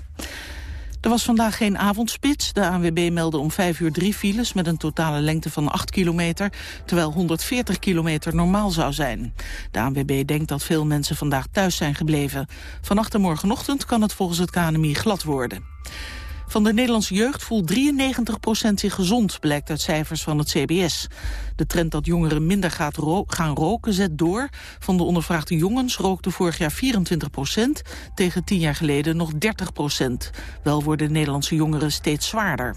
Er was vandaag geen avondspits. De ANWB meldde om 5 uur drie files met een totale lengte van 8 kilometer, terwijl 140 kilometer normaal zou zijn. De ANWB denkt dat veel mensen vandaag thuis zijn gebleven. Vannacht en morgenochtend kan het volgens het KNMI glad worden. Van de Nederlandse jeugd voelt 93% zich gezond, blijkt uit cijfers van het CBS. De trend dat jongeren minder gaan roken zet door. Van de ondervraagde jongens rookte vorig jaar 24% tegen tien jaar geleden nog 30% Wel worden Nederlandse jongeren steeds zwaarder.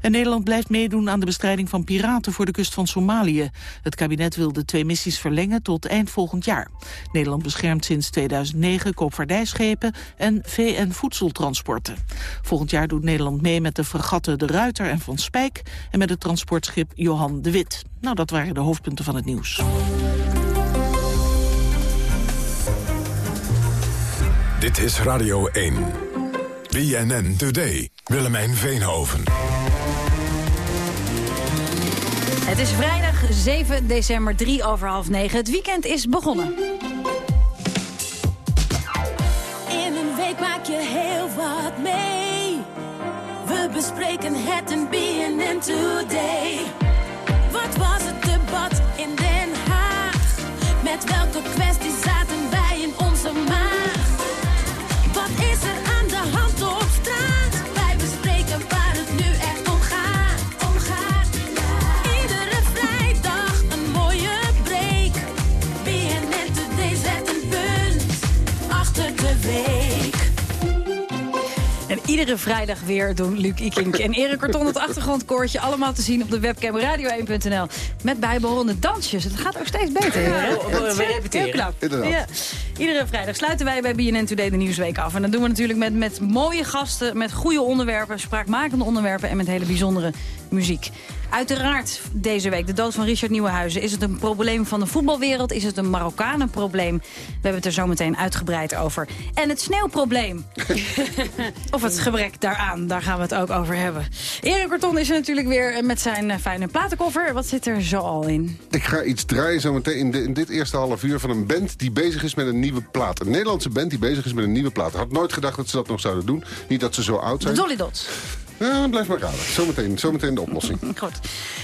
En Nederland blijft meedoen aan de bestrijding van piraten voor de kust van Somalië. Het kabinet wil de twee missies verlengen tot eind volgend jaar. Nederland beschermt sinds 2009 koopvaardijschepen en VN-voedseltransporten. Volgend jaar doet Nederland mee met de fregatten De Ruiter en Van Spijk... en met het transportschip Johan de Wit. Nou, dat waren de hoofdpunten van het nieuws. Dit is Radio 1. BNN Today. Willemijn Veenhoven. Het is vrijdag 7 december, 3 over half 9. Het weekend is begonnen. In een week maak je heel wat mee. We bespreken het in BNN Today. Wat was het debat in Den Haag? Met welke kwesties iedere vrijdag weer doen Luc Ikink en Erik Korton het achtergrondkoortje. Allemaal te zien op de webcam radio1.nl. Met bijbehorende dansjes. Het gaat ook steeds beter. Ja, hè? we- repeteren. heel knap. Inderdaad. Ja. Iedere vrijdag sluiten wij bij BNN Today de Nieuwsweek af. En dat doen we natuurlijk met, met mooie gasten, met goede onderwerpen, spraakmakende onderwerpen en met hele bijzondere muziek. Uiteraard deze week de dood van Richard Nieuwenhuizen. Is het een probleem van de voetbalwereld? Is het een Marokkanenprobleem? We hebben het er zo meteen uitgebreid over. En het sneeuwprobleem. *laughs* of het gebrek daaraan, daar gaan we het ook over hebben. Erik Korton is er natuurlijk weer met zijn eh, fijne platenkoffer. Wat zit er zo al in? Ik ga iets draaien zometeen in, de- in dit eerste half uur van een band die bezig is met een nieuwe. Een Nederlandse band die bezig is met een nieuwe plaat. Had nooit gedacht dat ze dat nog zouden doen. Niet dat ze zo oud zijn. Dolly Dots. Ja, blijf maar raden. Zometeen, zometeen de oplossing. *laughs* Goed.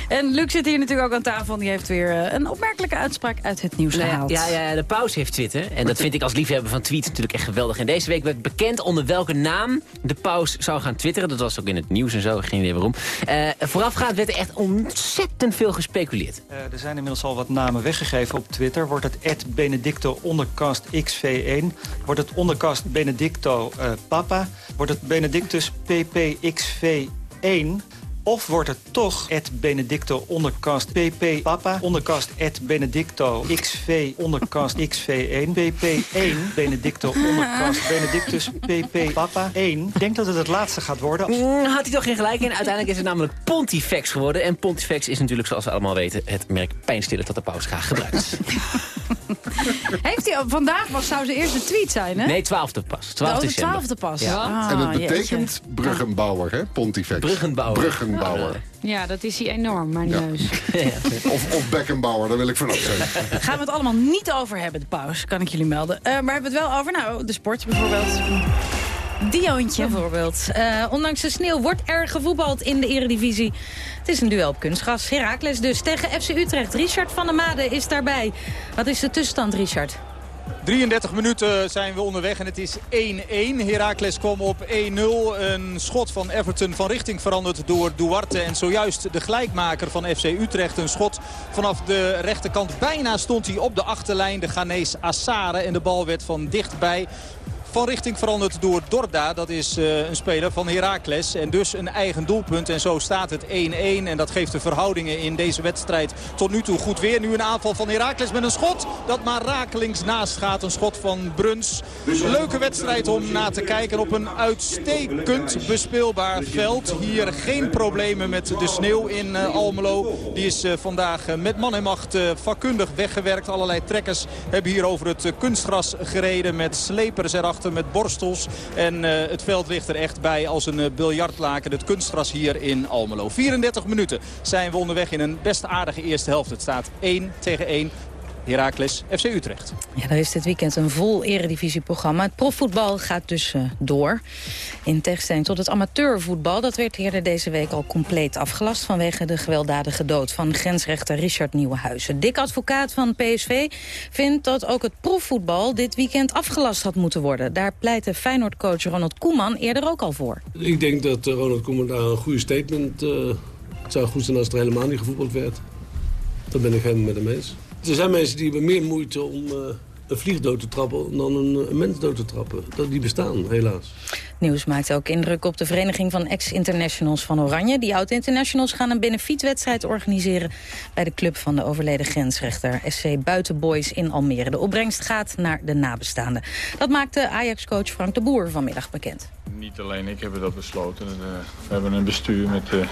En Luc zit hier natuurlijk ook aan tafel. en Die heeft weer eh, een opmerkelijke uitspraak uit het nieuws Nou ja, gehaald. ja, ja, de paus heeft Twitter. En dat vind ik als liefhebber van tweets natuurlijk echt geweldig. En deze week werd bekend onder welke naam de paus zou gaan twitteren. Dat was ook in het nieuws en zo, geen idee waarom. Eh, voorafgaand werd er echt ontzettend veel gespeculeerd. Eh, er zijn inmiddels al wat namen weggegeven op Twitter. Wordt het Benedicto onderkast XV1? Wordt het onderkast Benedicto Papa? Wordt het Benedictus PPXV1? Of wordt het toch het Benedicto onderkast PP Papa onderkast het Benedicto XV onderkast XV1 PP1 Benedicto onderkast Benedictus PP Papa 1. Ik denk dat het het laatste gaat worden. Mm, had hij toch geen gelijk in. Uiteindelijk is het namelijk Pontifex geworden. En Pontifex is natuurlijk, zoals we allemaal weten, het merk pijnstiller dat de paus graag gebruikt. *laughs* Heeft hij vandaag was, zou zijn eerste tweet zijn, hè? Nee, 12e pas. 12 Oh, de december. 12e pas. Ja. Ah, en jeetje. betekent bruggenbouwer, hè? Pontifex. Bruggenbouwer. Ja, dat is hij enorm, maar neus. *laughs* Of, of Beckenbauer, daar wil ik vanaf zijn. Gaan we het allemaal niet over hebben, de paus, kan ik jullie melden. Eh, maar hebben we het wel over, nou, de sport bijvoorbeeld. Diontje bijvoorbeeld. Eh, ondanks de sneeuw wordt er gevoetbald in de eredivisie. Het is een duel op kunstgras. Heracles dus tegen FC Utrecht. Richard van der Made is daarbij. Wat is de tussenstand, Richard? 33 minuten zijn we onderweg en het is 1-1. Heracles kwam op 1-0. Een schot van Everton van richting veranderd door Duarte. En zojuist de gelijkmaker van FC Utrecht. Een schot vanaf de rechterkant. Bijna stond hij op de achterlijn. De Ghanese Assare. En de bal werd van dichtbij van richting veranderd door Dorda. Dat is eh, een speler van Heracles. En dus een eigen doelpunt. En zo staat het 1-1. En dat geeft de verhoudingen in deze wedstrijd tot nu toe goed weer. Nu een aanval van Heracles met een schot dat maar rakelings naast gaat. Een schot van Bruns. Leuke wedstrijd om na te kijken op een uitstekend bespeelbaar veld. Hier geen problemen met de sneeuw in eh, Almelo. Die is eh, vandaag met man en macht vakkundig weggewerkt. Allerlei trekkers hebben hier over het kunstgras gereden met slepers erachter met borstels. En eh, het veld ligt er echt bij als een eh, biljartlaken. Het kunstgras hier in Almelo. 34 minuten zijn we onderweg in een best aardige eerste helft. Het staat 1 tegen 1. Heracles FC Utrecht. Ja, er is dit weekend een vol eredivisieprogramma. Het profvoetbal gaat dus eh, door. In tegenstelling tot het amateurvoetbal. Dat werd eerder deze week al compleet afgelast... vanwege de gewelddadige dood van grensrechter Richard Nieuwenhuizen. Dick Advocaat van PSV vindt dat ook het profvoetbal... dit weekend afgelast had moeten worden. Daar pleitte Feyenoord-coach Ronald Koeman eerder ook al voor. Ik denk dat eh, Ronald Koeman daar een goede statement... eh, het zou goed zijn als er helemaal niet gevoetbald werd. Dat ben ik helemaal met hem eens. Er zijn mensen die hebben meer moeite om eh, een vlieg dood te trappen... dan een, een mens dood te trappen. Dat, die bestaan, helaas. Nieuws maakt ook indruk op de vereniging van ex-internationals van Oranje. Die oud-internationals gaan een benefietwedstrijd organiseren... bij de club van de overleden grensrechter SC Buitenboys in Almere. De opbrengst gaat naar de nabestaanden. Dat maakte Ajax-coach Frank de Boer vanmiddag bekend. Niet alleen ik heb dat besloten. Eh, we hebben een bestuur met eh,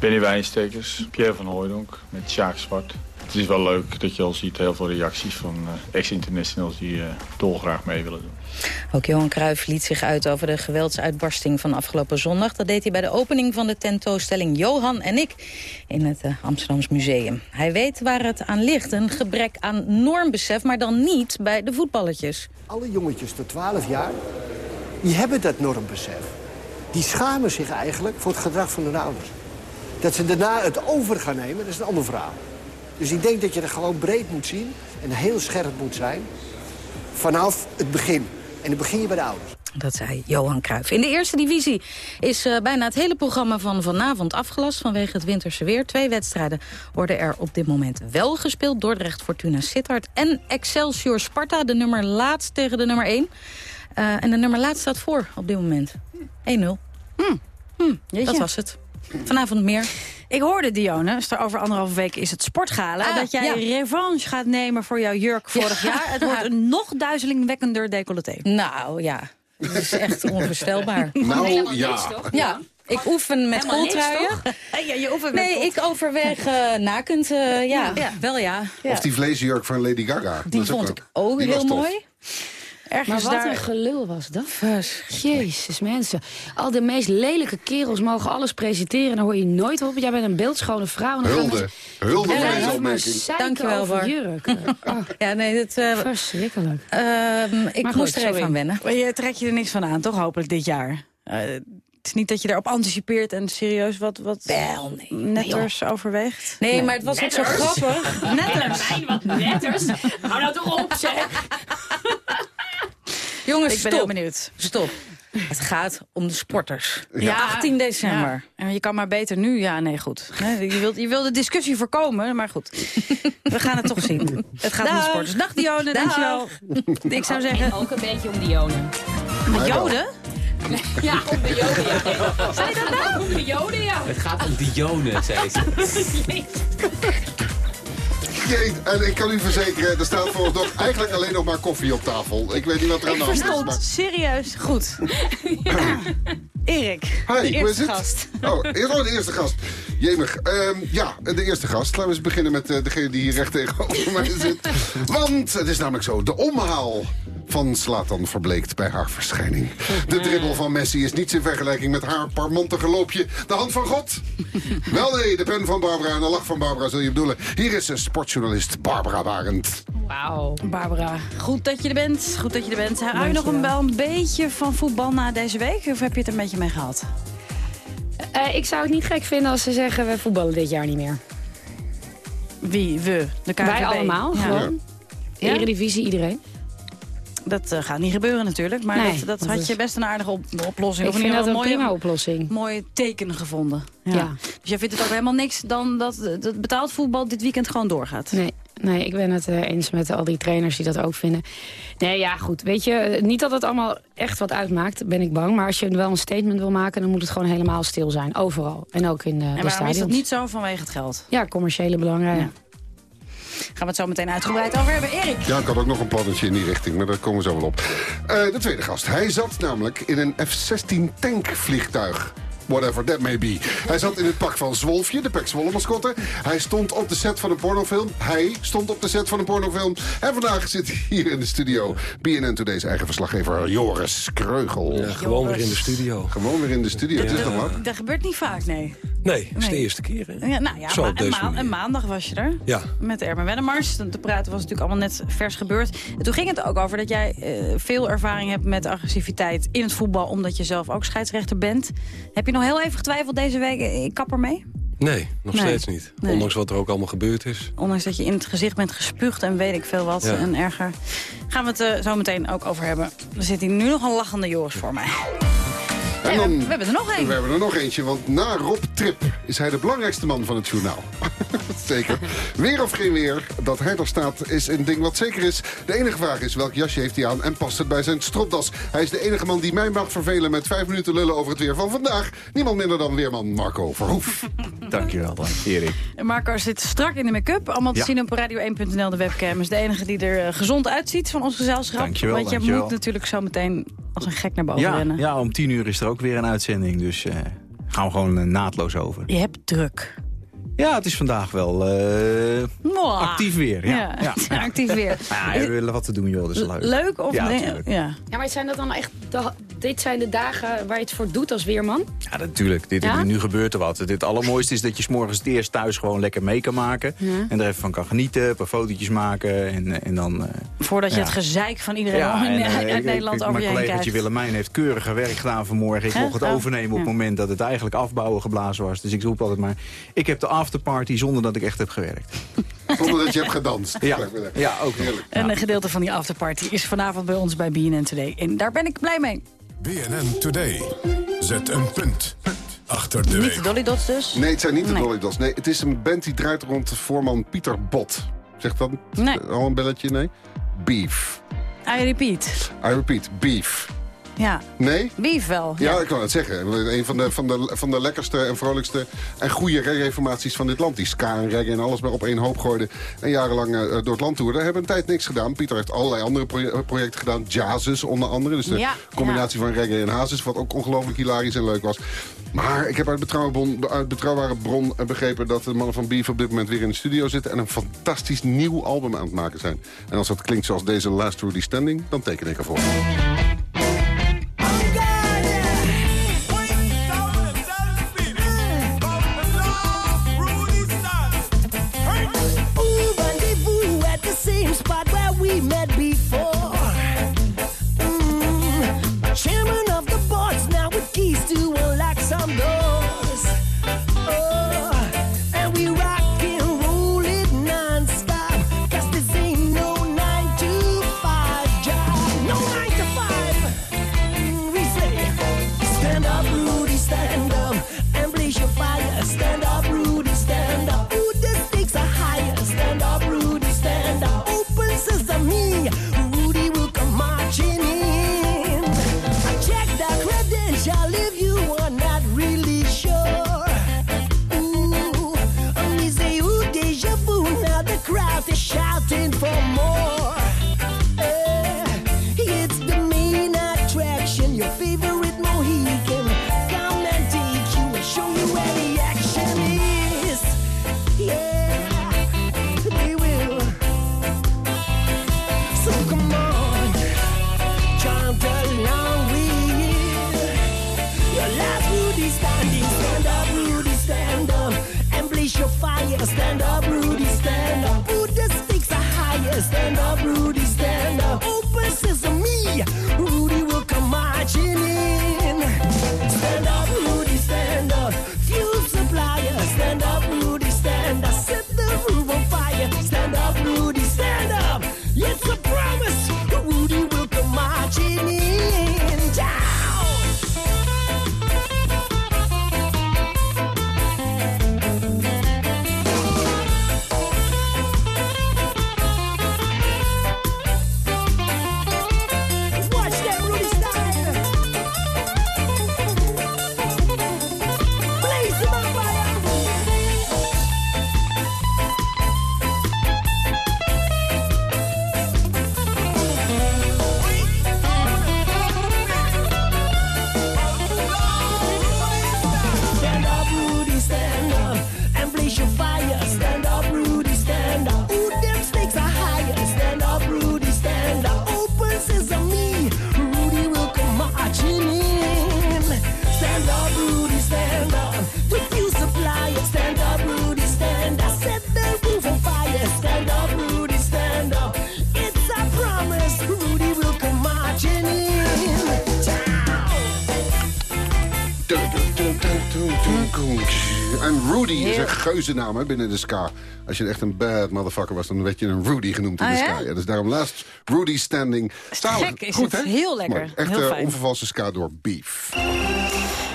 Benny Wijnstekers, Pierre van Hooijdonk, met Sjaak Zwart. Het is wel leuk dat je al ziet heel veel reacties van eh, ex-internationals die eh, dolgraag mee willen doen. Ook Johan Cruijff liet zich uit over de geweldsuitbarsting van afgelopen zondag. Dat deed hij bij de opening van de tentoonstelling Johan en ik in het uh, Amsterdams Museum. Hij weet waar het aan ligt, een gebrek aan normbesef, maar dan niet bij de voetballetjes. Alle jongetjes tot 12 jaar, die hebben dat normbesef. Die schamen zich eigenlijk voor het gedrag van hun ouders. Dat ze daarna het over gaan nemen, dat is een ander verhaal. Dus ik denk dat je er gewoon breed moet zien en heel scherp moet zijn vanaf het begin. En dan begin je bij de ouders. Dat zei Johan Cruijff. In de eerste divisie is uh, bijna het hele programma van vanavond afgelast vanwege het winterse weer. Twee wedstrijden worden er op dit moment wel gespeeld. Dordrecht, Fortuna, Sittard en Excelsior Sparta. De nummer laatst tegen de nummer 1. Uh, en de nummer laatst staat voor op dit moment. 1-0. Hmm. Hmm, Dat was het. Vanavond meer. Ik hoorde, Dionne, over anderhalve week is het sportgala... Ah, dat jij ja. revanche gaat nemen voor jouw jurk vorig Ja. jaar. Het wordt *laughs* een nog duizelingwekkender decolleté. Nou, ja. Dat is echt onvoorstelbaar. *laughs* Nou, Helemaal ja. Ja. Ik oefen met kooltruien. *laughs* Ja, je oefent nee, ik overweeg uh, nakend. Uh, ja. ja, wel ja. Of die vleesjurk van Lady Gaga. Die dat is vond ook, ik ook die heel tof. Maar wat daar- een gelul was dat. Jezus, mensen. Al de meest lelijke kerels mogen alles presenteren. Dan hoor je nooit op. Jij bent een beeldschone vrouw. En Hulde. mensen- Hulde voor ja, deze opmerking. Dankjewel, Bar. jurken. Oh, *laughs* Ja, nee, dat... eh, verschrikkelijk. ehm, ik Maar goed, moest er even aan wennen. Maar je trekt je er niks van aan, toch hopelijk dit jaar? Eh, het is niet dat je erop anticipeert en serieus wat, wat Wel, nee. netters overweegt? Nee, maar het was ook zo grappig. *laughs* Netters. Netters. Hou nou toch op, zeg. Jongens, Ik ben stop. heel benieuwd. Stop. Het gaat om de sporters. Ja. 18 december. Ja. En je kan maar beter nu. Ja, nee, goed. Nee, Je wilt, je wilt de discussie voorkomen, maar goed. We gaan het toch zien. Het gaat om de sporters. Dag Dionne, Dag. dankjewel. Ik zou zeggen... Ook een beetje om Dionne. De Joden? Ja, om de Joden, ja. Zei je dat nou? Om de Joden, ja. Het gaat om Dionne, zei ze. *laughs* En ik kan u verzekeren, er staat voor ons nog eigenlijk alleen nog maar koffie op tafel. Ik weet niet wat er aan Ik de hand is. verstond maar- serieus goed. *laughs* Erik, Hi, de hoe is eerste het? gast. Oh, eerst oh, de eerste gast. Jemig. Ehm, ja, de eerste gast. Laten we eens beginnen met eh, degene die hier recht tegenover mij zit. *laughs* Want het is namelijk zo, de omhaal van Slatan verbleekt bij haar verschijning. De dribbel van Messi is niets in vergelijking met haar parmantige loopje. De hand van God? *laughs* Wel nee, de pen van Barbara en de lach van Barbara zul je bedoelen. Hier is ze, sportjournalist Barbara Barend. Wauw. Barbara, goed dat je er bent. Goed dat je er bent. Hou je nog een, wel een beetje van voetbal na deze week? Of heb je het een beetje mee gehad? Eh, ik zou het niet gek vinden als ze zeggen we voetballen dit jaar niet meer. Wie? We? De? Wij allemaal, Ja. gewoon. Ja? Eredivisie, iedereen. Dat eh, gaat niet gebeuren natuurlijk. Maar Nee, dat, dat dat had je best een aardige op- oplossing. Ik Of in vind dat een prima mooie, oplossing. mooie teken gevonden. Ja. Ja. Dus jij vindt het ook helemaal niks dan dat het betaald voetbal dit weekend gewoon doorgaat? Nee, nee ik ben het eh, eens met al die trainers die dat ook vinden. Nee, ja, goed. Weet je, eh, niet dat het allemaal echt wat uitmaakt, ben ik bang. Maar als je wel een statement wil maken, dan moet het gewoon helemaal stil zijn. Overal. En ook in eh, En de waarom is dat niet zo vanwege het geld? Ja, commerciële belangen. Ja. Gaan we het zo meteen uitgebreid over hebben. Erik. Ja, ik had ook nog een plannetje in die richting, maar daar komen we zo wel op. Eh, de tweede gast. Hij zat namelijk in een F-16 tankvliegtuig. Whatever that may be. Hij zat in het pak van Zwolfje, de Pek Zwolle mascotte. Hij stond op de set van een pornofilm. Hij stond op de set van een pornofilm. En vandaag zit hier in de studio BNN Today's eigen verslaggever Joris Kreugel. gewoon weer in de studio. Gewoon weer in de studio. Het is wat. Dat gebeurt niet vaak, nee. Nee, het is de eerste keer. Hè? Ja, nou ja, Zo ma- ma- en maandag was je er. Ja. Met Ermen Wennemars. Te praten was natuurlijk allemaal net vers gebeurd. En toen ging het ook over dat jij eh, veel ervaring hebt met agressiviteit in het voetbal. Omdat je zelf ook scheidsrechter bent. Heb je nog heel even getwijfeld deze week? Ik kap ermee? Nee, nog Nee. steeds niet. Nee. Ondanks wat er ook allemaal gebeurd is. Ondanks dat je in het gezicht bent gespuugd en weet ik veel wat. Ja. En erger. Gaan we het er zo meteen ook over hebben. Er zit hier nu nog een lachende Joris voor mij. En dan, we hebben er nog één. We hebben er nog eentje, want na Rob Trip is hij de belangrijkste man van het journaal. *laughs* *laughs* zeker. Weer of geen weer, dat hij er staat is een ding wat zeker is. De enige vraag is, welk jasje heeft hij aan en past het bij zijn stropdas? Hij is de enige man die mij mag vervelen met vijf minuten lullen over het weer van vandaag. Niemand minder dan weerman Marco Verhoef. *laughs* Dankjewel, Erik. En Marco zit strak in de make-up. Allemaal te Ja. zien op radio1.nl, de webcam. Is de enige die er eh, gezond uitziet van ons gezelschap. Dankjewel, Want je dankjewel. moet natuurlijk zo meteen als een gek naar boven Ja, rennen. ja, om tien uur is er ook weer een uitzending, dus eh, gaan we gewoon eh, naadloos over. Je hebt druk. Ja, het is vandaag wel eh, actief weer. Ja, Ja, *laughs* actief weer. Ja, we willen wat te doen, joh, dat is leuk. Leuk of Ja, nee? Ja. Ja, maar zijn dat dan echt... dit zijn de dagen waar je het voor doet als weerman? Ja, natuurlijk. Dit, Ja? Nu gebeurt er wat. Het allermooiste is dat je 's morgens het eerst thuis gewoon lekker mee kan maken. Ja. En er even van kan genieten, een paar fotootjes maken. En, en dan, eh, Voordat je ja. het gezeik van iedereen Ja, in- en, eh, uit Nederland ik- over je Mijn collegaatje krijgt. Willemijn heeft keurig werk gedaan vanmorgen. Ik mocht het Oh, overnemen op ja. het moment dat het eigenlijk afbouwen geblazen was. Dus ik roep altijd maar, ik heb de afterparty zonder dat ik echt heb gewerkt. *laughs* Zonder dat je hebt gedanst. Ja, ja ook nog. En een gedeelte van die afterparty is vanavond bij ons bij BNN Today. En daar ben ik blij mee. BNN Today. Zet een punt achter de Niet de Dolly Dots dus? Nee, het zijn niet de Nee. Dolly Dots. Nee, het is een band die draait rond voorman Pieter Bot. Zegt dat Nee. al een belletje? Nee? Beef. I repeat. I repeat, beef. Ja. Nee? Beef wel. Ja, ik kan het zeggen. Een van de, van, de, van de lekkerste en vrolijkste en goede reggae-formaties van dit land. Die ska en reggae en alles maar op één hoop gooiden. En jarenlang eh, door het land toerden. Hebben een tijd niks gedaan. Pieter heeft allerlei andere proje- projecten gedaan. Jazzes onder andere. Dus de Ja, combinatie van reggae en hazes. Wat ook ongelooflijk hilarisch en leuk was. Maar ik heb uit betrouwbare bron, uit betrouwbare bron eh, begrepen... dat de mannen van Beef op dit moment weer in de studio zitten... en een fantastisch nieuw album aan het maken zijn. En als dat klinkt zoals deze Last Rudy Standing... dan teken ik ervoor. Hè, binnen de ska. Als je echt een bad motherfucker was, dan werd je een Rudy genoemd in Ah, de ska. Ja, dus daarom laatst Rudy Standing. Stalig. Gek is Goed, het. hè? Heel lekker. Mooi. Echt Heel eh, fijn. onvervalste ska door Beef.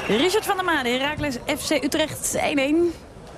Richard van der Made, Herakles FC Utrecht 1-1.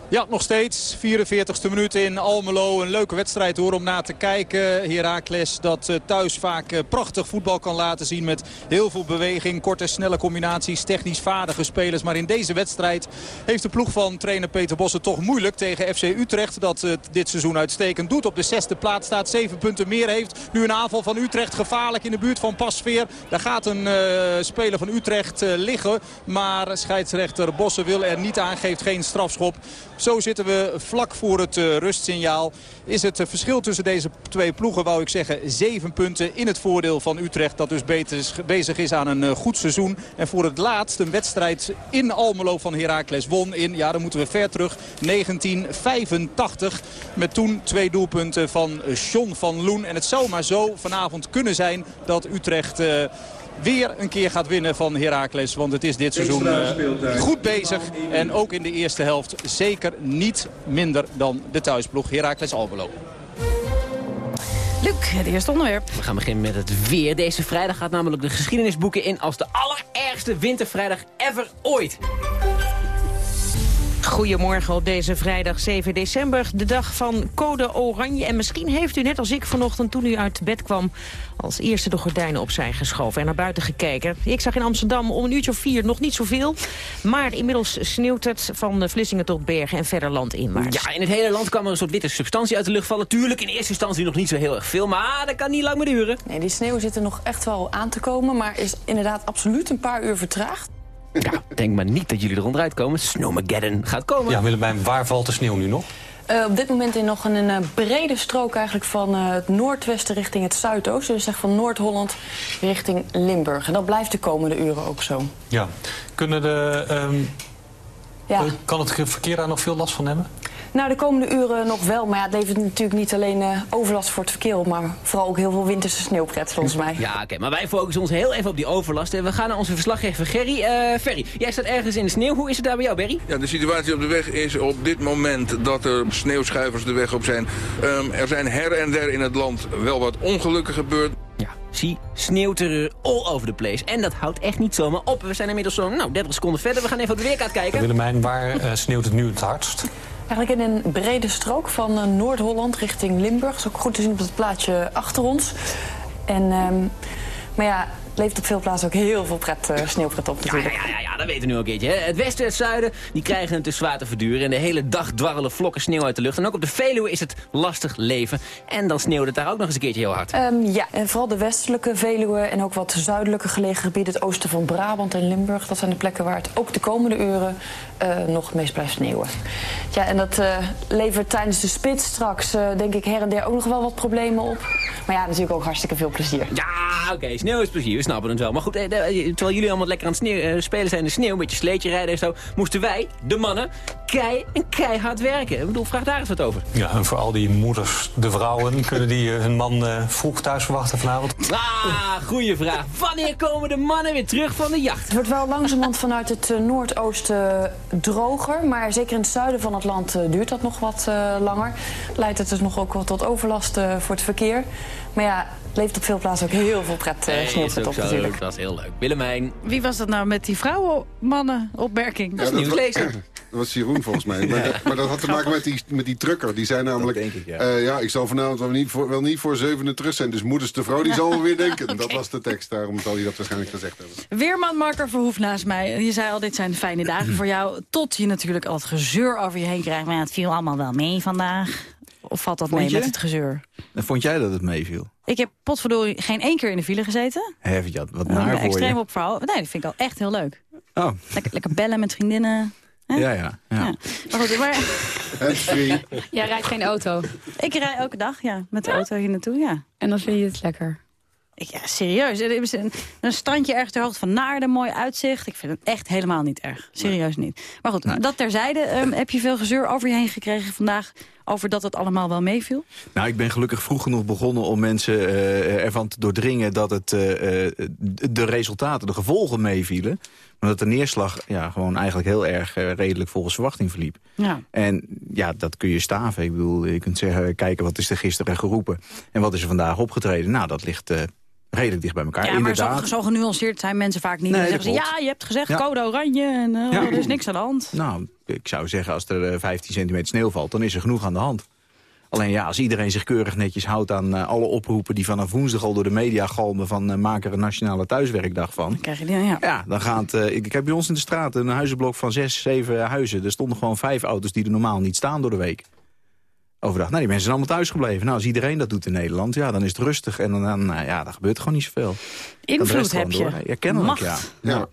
Ja, nog steeds. 44ste minuut in Almelo. Een leuke wedstrijd hoor om na te kijken. Heracles dat eh, thuis vaak eh, prachtig voetbal kan laten zien. Met heel veel beweging, korte snelle combinaties. Technisch vaardige spelers. Maar in deze wedstrijd heeft de ploeg van trainer Peter Bossen toch moeilijk tegen FC Utrecht. Dat het dit seizoen uitstekend doet. Op de zesde plaats staat. Zeven punten meer heeft. Nu een aanval van Utrecht gevaarlijk in de buurt van Pasveer. Daar gaat een eh, speler van Utrecht eh, liggen. Maar scheidsrechter Bossen wil er niet aan. Geeft geen strafschop. Zo zitten we vlak voor het eh, rustsignaal. Is het eh, verschil tussen deze twee ploegen, wou ik zeggen, zeven punten in het voordeel van Utrecht. Dat dus beter bezig is aan een eh, goed seizoen. En voor het laatst een wedstrijd in Almelo van Heracles won in, ja dan moeten we ver terug, 1985. Met toen twee doelpunten van John van Loen. En het zou maar zo vanavond kunnen zijn dat Utrecht... weer een keer gaat winnen van Heracles. Want het is dit seizoen eh, goed bezig. En ook in de eerste helft zeker niet minder dan de thuisploeg Heracles Almelo. Luc, het eerste onderwerp. We gaan beginnen met het weer. Deze vrijdag gaat namelijk de geschiedenisboeken in als de allerergste wintervrijdag ever ooit. Goedemorgen op deze vrijdag 7 december, de dag van code oranje. En misschien heeft u net als ik vanochtend toen u uit bed kwam... als eerste de gordijnen opzij geschoven en naar buiten gekeken. Ik zag in Amsterdam om een uurtje of vier nog niet zoveel. Maar inmiddels sneeuwt het van Vlissingen tot Bergen en verder landinwaarts. Ja, in het hele land kwam er een soort witte substantie uit de lucht vallen. Tuurlijk, in eerste instantie nog niet zo heel erg veel, maar dat kan niet lang meer duren. Nee, die sneeuw zit er nog echt wel aan te komen, maar is inderdaad absoluut een paar uur vertraagd. Ja, denk maar niet dat jullie er onderuit komen. Snowmageddon gaat komen. Ja, Willemijn, waar valt de sneeuw nu nog? Eh, op dit moment in nog een, een, eh, brede strook eigenlijk van eh, het noordwesten richting het zuidoosten. Dus echt van Noord-Holland richting Limburg. En dat blijft de komende uren ook zo. Ja. Kunnen de, ehm, Ja. kan het verkeer daar nog veel last van hebben? Nou, de komende uren nog wel. Maar ja, het levert natuurlijk niet alleen eh, overlast voor het verkeer op... maar vooral ook heel veel winterse sneeuwpret volgens mij. Ja, oké, maar wij focussen ons heel even op die overlast. En we gaan naar onze verslaggever Gerry. Eh Ferry, jij staat ergens in de sneeuw. Hoe is het daar bij jou, Berry? Ja, de situatie op de weg is op dit moment dat er sneeuwschuivers de weg op zijn. Ehm, er zijn her en der in het land wel wat ongelukken gebeurd. Ja, zie, sneeuwterreur all over the place. En dat houdt echt niet zomaar op. We zijn inmiddels zo'n nou, 30 seconden verder. We gaan even op de weerkaart kijken. Willemijn, waar eh, sneeuwt het nu het hardst? Eigenlijk in een brede strook van eh, Noord-Holland richting Limburg. Dat is ook goed te zien op het plaatje achter ons. En, ehm, maar ja, levert op veel plaatsen ook heel veel pret, uh, sneeuwpret op natuurlijk. Ja, ja, ja, ja, dat weten we nu al een keertje. Hè? Het westen en het zuiden die krijgen het dus zwaar te verduren. En de hele dag dwarrelen vlokken sneeuw uit de lucht. En ook op de Veluwe is het lastig leven. En dan sneeuwt het daar ook nog eens een keertje heel hard. Um, ja, en vooral de westelijke Veluwe en ook wat zuidelijke gelegen gebieden... het oosten van Brabant en Limburg, dat zijn de plekken waar het ook de komende uren uh, nog het meest blijft sneeuwen. Ja, en dat uh, levert tijdens de spits straks, denk ik, her en der ook nog wel wat problemen op. Maar ja, natuurlijk ook hartstikke veel plezier. Ja, oké, okay, sneeuw is plezier, we snappen het wel. Maar goed, eh, terwijl jullie allemaal lekker aan het sneeuw, uh, spelen zijn in de sneeuw... met je sleetje rijden en zo, moesten wij, de mannen, kei en keihard werken. Ik bedoel, vraag daar eens wat over. Ja, en voor al die moeders, de vrouwen, *laughs* kunnen die hun man uh, vroeg thuis verwachten vanavond? Ah, goeie vraag. Wanneer komen de mannen weer terug van de jacht? Het wordt wel langzamerhand vanuit het uh, noordoosten droger... maar zeker in het zuiden van het land uh, duurt dat nog wat langer. Leidt het dus nog ook wel tot overlast voor het verkeer. Maar ja, het levert op veel plaatsen ook heel veel pret uh, sneeuwpret op natuurlijk. Dat is heel leuk. Willemijn. Wie was dat nou met die vrouwen-mannen-opmerking? Dat is nieuws lezen. *clears throat* Dat was Jeroen volgens mij. Maar, dat, maar dat had te maken met die, met die trucker. Die zei namelijk... denk ik, ja. Uh, ja, ik zal vanavond wel niet voor, wel niet voor zevenen terug zijn. Dus moeders de vrouw, die zal wel weer denken. okay. *laughs* Dat was de tekst. Daarom zal hij dat waarschijnlijk gezegd hebben. Weerman Marker Verhoef naast mij. Je zei al, dit zijn fijne dagen *clears throat* voor jou. Tot je natuurlijk al het gezeur over je heen krijgt. Maar ja, het viel allemaal wel mee vandaag. Of valt dat Vond mee je? met het gezeur? En vond jij dat het meeviel? Ik heb potverdorie geen één keer in de file gezeten. Heb je dat? Wat naar voor extreem je. op verhaal. Nee, dat vind ik al echt heel leuk. Oh, Lekker, lekker bellen met vriendinnen. Hè? ja, ja. ja. Maar goed, maar. *laughs* Jij rijdt geen auto. ik rij elke dag ja, met de auto hier naartoe. Ja. En dan vind je het lekker. Ik, ja, serieus. Er een, een strandje ergens ter hoogte van Naarden, mooi uitzicht. Ik vind het echt helemaal niet erg. Serieus niet. Maar goed, dat terzijde. ehm, heb je veel gezeur over je heen gekregen vandaag... over dat het allemaal wel meeviel? Nou, ik ben gelukkig vroeg genoeg begonnen om mensen eh, ervan te doordringen... dat het, eh, eh, de resultaten, de gevolgen meevielen. Maar dat de neerslag ja, gewoon eigenlijk heel erg redelijk volgens verwachting verliep. Ja. En ja, dat kun je staven. Ik bedoel, je kunt zeggen, kijken wat is er gisteren geroepen... en wat is er vandaag opgetreden. Nou, dat ligt redelijk dicht bij elkaar. Ja, maar Inderdaad. zo, zo genuanceerd zijn mensen vaak niet. Nee, ze, ja, je hebt gezegd Ja. code oranje en Ja. er is niks aan de hand. Nou, ik zou zeggen, als er eh, 15 centimeter sneeuw valt... dan is er genoeg aan de hand. Alleen ja, als iedereen zich keurig netjes houdt aan eh, alle oproepen... die vanaf woensdag al door de media galmen van... eh, maak er een nationale thuiswerkdag van. Krijg je die, ja. Ja, dan gaat... eh, ik, ik heb bij ons in de straat een huizenblok van zes, zeven huizen. Er stonden gewoon vijf auto's die er normaal niet staan door de week. Overdag. Nou, die mensen zijn allemaal thuis gebleven. Nou, als iedereen dat doet in Nederland, ja, dan is het rustig. En dan, dan nou, ja, dan gebeurt gewoon niet zoveel. Dan Invloed heb je. door. Ja, kennelijk, Macht. ja. Ja.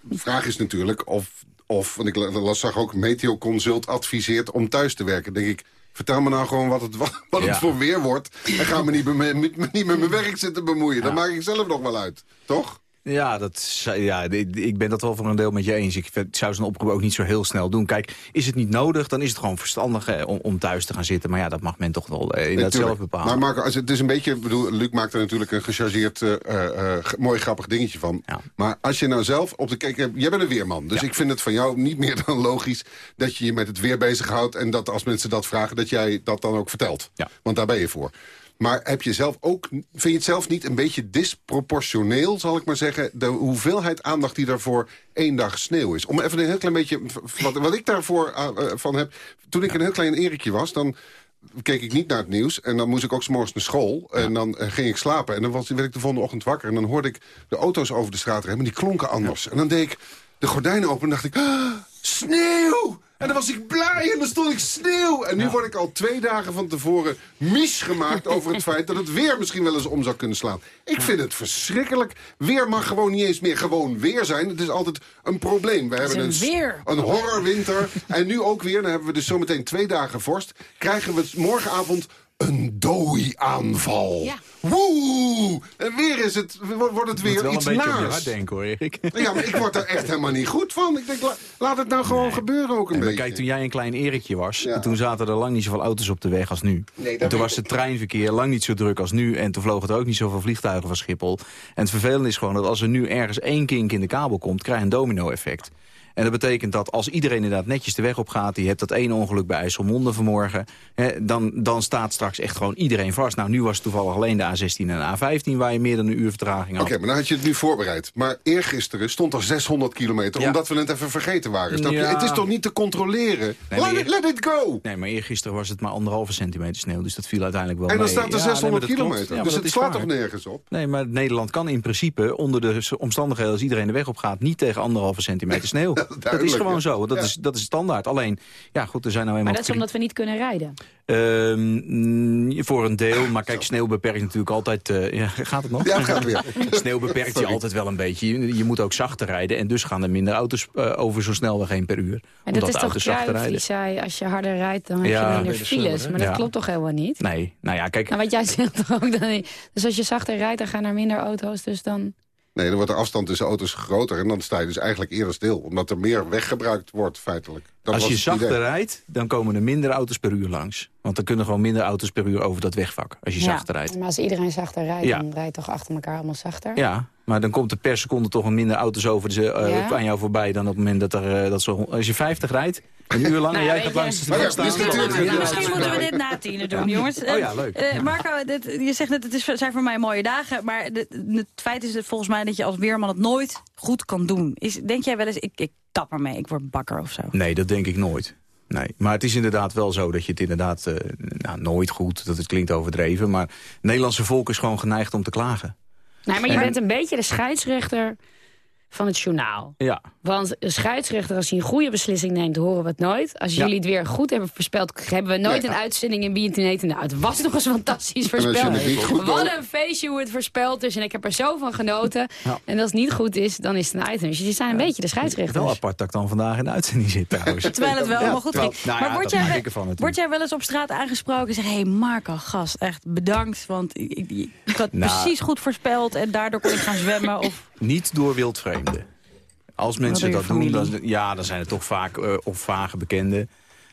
De vraag is natuurlijk of, of want ik la- zag ook Meteo Consult adviseert om thuis te werken. denk ik, vertel me nou gewoon wat het, *laughs* wat het Ja. voor weer wordt. En ga me niet, met, niet met mijn werk zitten bemoeien. Dat maak ik zelf nog wel uit, toch? Ja, dat, ja, ik ben dat wel voor een deel met je eens. Ik zou zo'n oproep ook niet zo heel snel doen. Kijk, is het niet nodig, dan is het gewoon verstandig om, om thuis te gaan zitten. Maar ja, dat mag men toch wel eh, inderdaad zelf bepalen. Maar Marco, als het is een beetje, bedoel, Luc maakt er natuurlijk een gechargeerd, eh, eh, eh, mooi grappig dingetje van. Maar als je nou zelf op de kijk, hebt- jij bent een weerman, dus ik vind het van jou niet meer *laughs* dan logisch dat je je met het weer bezighoudt en dat als mensen dat vragen, dat jij dat dan ook vertelt. Want daar ben je voor. Maar heb je zelf ook, vind je het zelf niet een beetje disproportioneel, zal ik maar zeggen, de hoeveelheid aandacht die daarvoor één dag sneeuw is? Om even een heel klein beetje, wat, wat ik daarvoor eh, eh, van heb, toen ik een heel klein Erikje was, dan keek ik niet naar het nieuws. En dan moest ik ook 's morgens naar school. En dan eh, ging ik slapen. En dan was, werd ik de volgende ochtend wakker. En dan hoorde ik de auto's over de straat rijden. Maar die klonken anders. En dan deed ik de gordijnen open en dacht ik... "Ah, sneeuw! En dan was ik blij en dan stond ik sneeuw. En nu word ik al twee dagen van tevoren mies gemaakt *laughs* over het feit... dat het weer misschien wel eens om zou kunnen slaan. Ik vind het verschrikkelijk. Weer mag gewoon niet eens meer gewoon weer zijn. Het is altijd een probleem. We hebben een weer. een horrorwinter. En nu ook weer, dan hebben we dus zometeen twee dagen vorst... krijgen we morgenavond een dooi-aanval. Ja. Woe! En weer is het, wordt het Je moet weer wel iets een beetje naars. denken, hoor, Erik. Ja, maar ik word er echt helemaal niet goed van. Ik denk, la- laat het nou gewoon gebeuren ook een maar beetje. kijk, toen jij een klein Erikje was... toen zaten er lang niet zoveel auto's op de weg als nu. Nee, en toen was het treinverkeer lang niet zo druk als nu... en toen vlogen er ook niet zoveel vliegtuigen van Schiphol. En het vervelende is gewoon dat als er nu ergens één kink in de kabel komt... krijg je een domino-effect. En dat betekent dat als iedereen inderdaad netjes de weg op gaat... die hebt dat ene ongeluk bij IJsselmonde vanmorgen... Hè, dan, dan staat straks echt gewoon iedereen vast. Nou, nu was het toevallig alleen de A16 en de A15... waar je meer dan een uur vertraging had. Oké, maar dan had je het nu voorbereid. Maar eergisteren stond er 600 kilometer, omdat we het even vergeten waren. Snap je? Ja. Het is toch niet te controleren? Nee, let, it, let it go! Nee, maar eergisteren was het maar anderhalve centimeter sneeuw. Dus dat viel uiteindelijk wel En dan mee. staat er Ja, nee, 600 maar dat klopt. kilometer. Dus het slaat waar. toch nergens op? Nee, maar Nederland kan in principe onder de omstandigheden... als iedereen de weg op gaat, niet tegen anderhalve centimeter sneeuw. *laughs* dat is gewoon ja. zo. Dat, Ja. is, dat is standaard. Alleen, ja goed, er zijn nou eenmaal... Maar dat is omdat we niet kunnen rijden. Ehm, mm, voor een deel, maar kijk, sneeuw beperkt natuurlijk altijd... eh, ja, *laughs* gaat het nog? Ja, het gaat weer. *laughs* sneeuw beperkt je altijd wel een beetje. Je, je moet ook zachter rijden en dus gaan er minder auto's eh, over zo'n snelweg heen per uur. En dat is toch Cruijff, die zei, als je harder rijdt, dan heb Ja, je minder files. sneller, Maar dat Ja. klopt toch helemaal niet? Nee, nou ja, kijk... Nou, wat jij *laughs* zegt toch ook dan niet. Dus als je zachter rijdt, dan gaan er minder auto's, dus dan... Nee, dan wordt de afstand tussen auto's groter... en dan sta je dus eigenlijk eerder stil. Omdat er meer weggebruikt wordt, feitelijk. Dat Als je zachter idee. rijdt, dan komen er minder auto's per uur langs. Want er kunnen gewoon minder auto's per uur over dat wegvak. Als je zachter rijdt. Maar als iedereen zachter rijdt, Ja. dan rijdt toch achter elkaar allemaal zachter? Ja, maar dan komt er per seconde toch een minder auto's over de, eh, Ja. aan jou voorbij... dan op het moment dat er... eh, dat zo, als je 50 rijdt, een uur lang... Nou en ja, jij gaat langs de ja, dus Ja, Misschien moeten we dit na tienen doen, jongens. Oh ja, leuk. Eh, Marco, dit, je zegt net, het is, zijn voor mij mooie dagen. Maar het feit is het volgens mij dat je als weerman het nooit goed kan doen. Is, denk jij wel eens, ik, ik kap ermee, ik word bakker of zo? Nee, dat denk ik nooit. Nee, maar het is inderdaad wel zo dat je het inderdaad... eh, nou, nooit goed, dat het klinkt overdreven... maar het Nederlandse volk is gewoon geneigd om te klagen. Nee, maar je En- bent een beetje de scheidsrechter van het journaal. Ja, Want een scheidsrechter, als hij een goede beslissing neemt, horen we het nooit. Als Ja. jullie het weer goed hebben voorspeld, hebben we nooit Ja. een uitzending in BNT. Nou, het was nog eens fantastisch voorspeld. Wat een feestje hoe het voorspeld is. En ik heb er zo van genoten. Ja. En als het niet goed is, dan is het een item. Dus die zijn een beetje de scheidsrechters. wel apart dat ik dan vandaag in de uitzending zit trouwens. *laughs* Terwijl het wel Ja, allemaal goed ging. nou maar ja, word, jij, wel- ik ervan natuurlijk. word jij wel eens op straat aangesproken en zeg... hé hey Marco, gast, echt bedankt, want ik, ik, ik had Nou. precies goed voorspeld... en daardoor kon ik gaan zwemmen of... Niet door wildvreemden. Als mensen dat doen, dan, ja, dan zijn het toch vaak eh, of vage bekenden.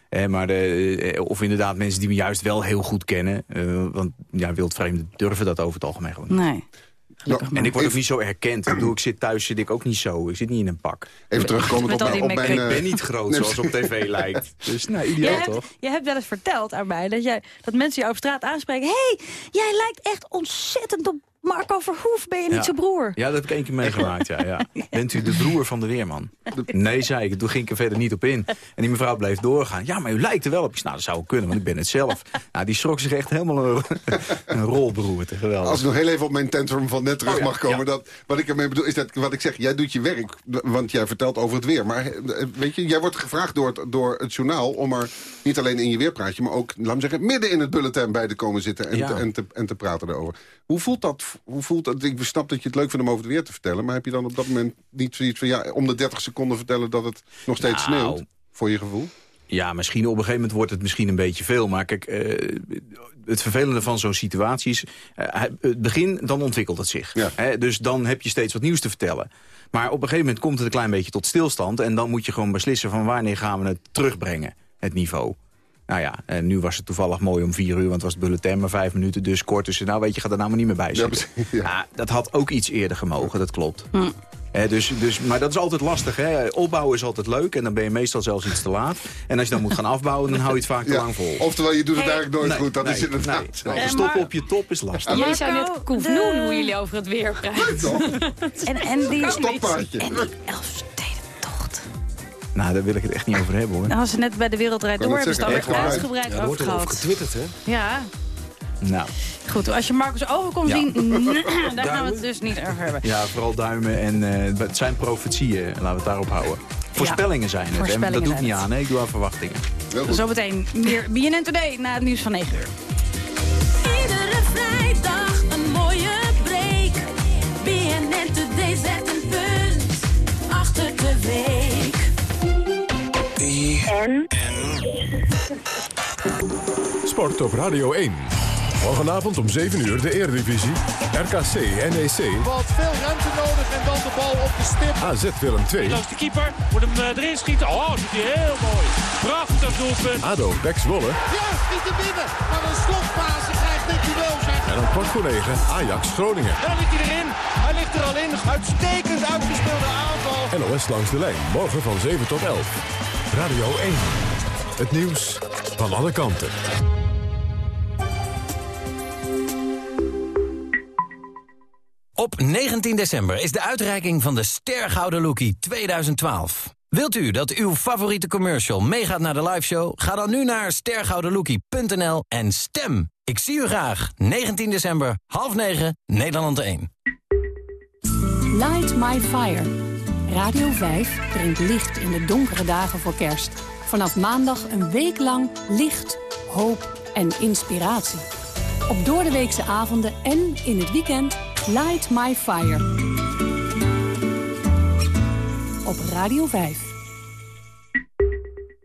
Eh, maar de, eh, of inderdaad mensen die me juist wel heel goed kennen. Eh, want ja, wildvreemden durven dat over het algemeen gewoon niet. Nee. En ik word ook niet zo herkend. Ik, bedoel, ik zit thuis zit ik ook niet zo. Ik zit niet in een pak. Even terugkomen op mijn... Ik ben niet groot nee, zoals op tv lijkt. *laughs* Dus nou, ideaal hebt, toch? je hebt wel eens verteld aan mij dat, jij, dat mensen jou op straat aanspreken... hé, hey, jij lijkt echt ontzettend op Marco Verhoef. Ben je niet zijn broer? Ja, dat heb ik één keer meegemaakt, ja, ja. *laughs* Bent u de broer van de weerman? Nee, zei ik. Toen ging ik er verder niet op in. En die mevrouw bleef doorgaan. Ja, maar u lijkt er wel op. Ik zei, Nou, dat zou kunnen, want ik ben het zelf. Nou, die schrok zich echt helemaal een, *laughs* een rolberoerte. Geweldig. Als ik nog heel even op mijn tantrum van net terug Oh mag komen. ja. Dat, wat ik ermee bedoel is dat wat ik zeg. Jij doet je werk, want jij vertelt over het weer. Maar eh, weet je, jij wordt gevraagd door het, door het journaal... om er niet alleen in je weerpraatje, maar ook, laat me zeggen... midden in het bulletin bij te komen zitten en, Ja. te, en, te, en te praten erover. Hoe voelt dat? Hoe voelt dat? Ik snap dat je het leuk vindt om over het weer te vertellen. Maar heb je dan op dat moment niet zoiets van... ja, om de 30 seconden vertellen dat het nog steeds Nou. sneeuwt? Voor je gevoel? Ja, misschien op een gegeven moment wordt het misschien een beetje veel. Maar kijk, eh, het vervelende van zo'n situatie is... eh, het begin, dan ontwikkelt het zich. Hè, dus dan heb je steeds wat nieuws te vertellen. Maar op een gegeven moment komt het een klein beetje tot stilstand... en dan moet je gewoon beslissen van wanneer gaan we het terugbrengen, het niveau. Nou ja, en nu was het toevallig mooi om vier uur, want het was het bulletin maar vijf minuten, dus kort. Dus nou weet je, ga er nou maar niet meer bij zitten. Ja, dat had ook iets eerder gemogen, dat klopt. Hè, dus, dus, maar dat is altijd lastig. Hè? Opbouwen is altijd leuk en dan ben je meestal zelfs iets te laat. En als je dan moet gaan afbouwen, dan hou je het vaak te Ja, lang vol. Oftewel, je doet het eigenlijk nooit Nee, goed. Dat nee, is inderdaad nee. En Stoppen op je top is lastig. Jij zou net koefnoen de- hoe jullie over het weer praten. *laughs* En, en die... Stoppaardje. En die Elfstedentocht. Nou, daar wil ik het echt niet over hebben hoor. Nou, als ze net bij de Wereldrijd Door hebben ze het echt uitgebreid Ja, wordt over er over gehad. getwitterd, hè? Ja, Nou, goed. Als je Marcus ogen kon Ja. zien, *coughs* daar gaan we het dus niet over hebben. ja, vooral duimen en eh, het zijn profetieën. Laten we het daarop houden. Voorspellingen zijn het. voorspellingen en dat doe ik niet aan. Nee, ik doe aan verwachtingen. Zometeen meer BNN Today na het nieuws van 9 uur. Iedere vrijdag een mooie break. BNN Today zet een punt achter de week. Sport op Radio 1. Morgenavond om 7 uur de Eredivisie. RKC NEC. Wat veel ruimte nodig en dan de bal op de stip. AZ Willem 2. Langs de keeper, moet hem eh, erin schieten. Oh, doet hij heel mooi. Prachtig doelpunt. ADO Bex Wolle. Ja, niet te binnen. Maar een slotfase krijgt prachtig duel zeg. En dan kwart voor negen Ajax Groningen. En dan ligt hij erin. Hij ligt er al in. Uitstekend uitgespeelde aanval. NOS langs de lijn. Morgen van 7 tot 11. Radio 1. Het nieuws van alle kanten. Op 19 december is de uitreiking van de Stergouden Lookie 2012. Wilt u dat uw favoriete commercial meegaat naar de liveshow? Ga dan nu naar stergoudenlookie.nl en stem. Ik zie u graag. 19 december, half 9, Nederland 1. Light My Fire. Radio 5 brengt licht in de donkere dagen voor kerst. Vanaf maandag een week lang licht, hoop en inspiratie. Op doordeweekse avonden en in het weekend Light My Fire. Op Radio 5.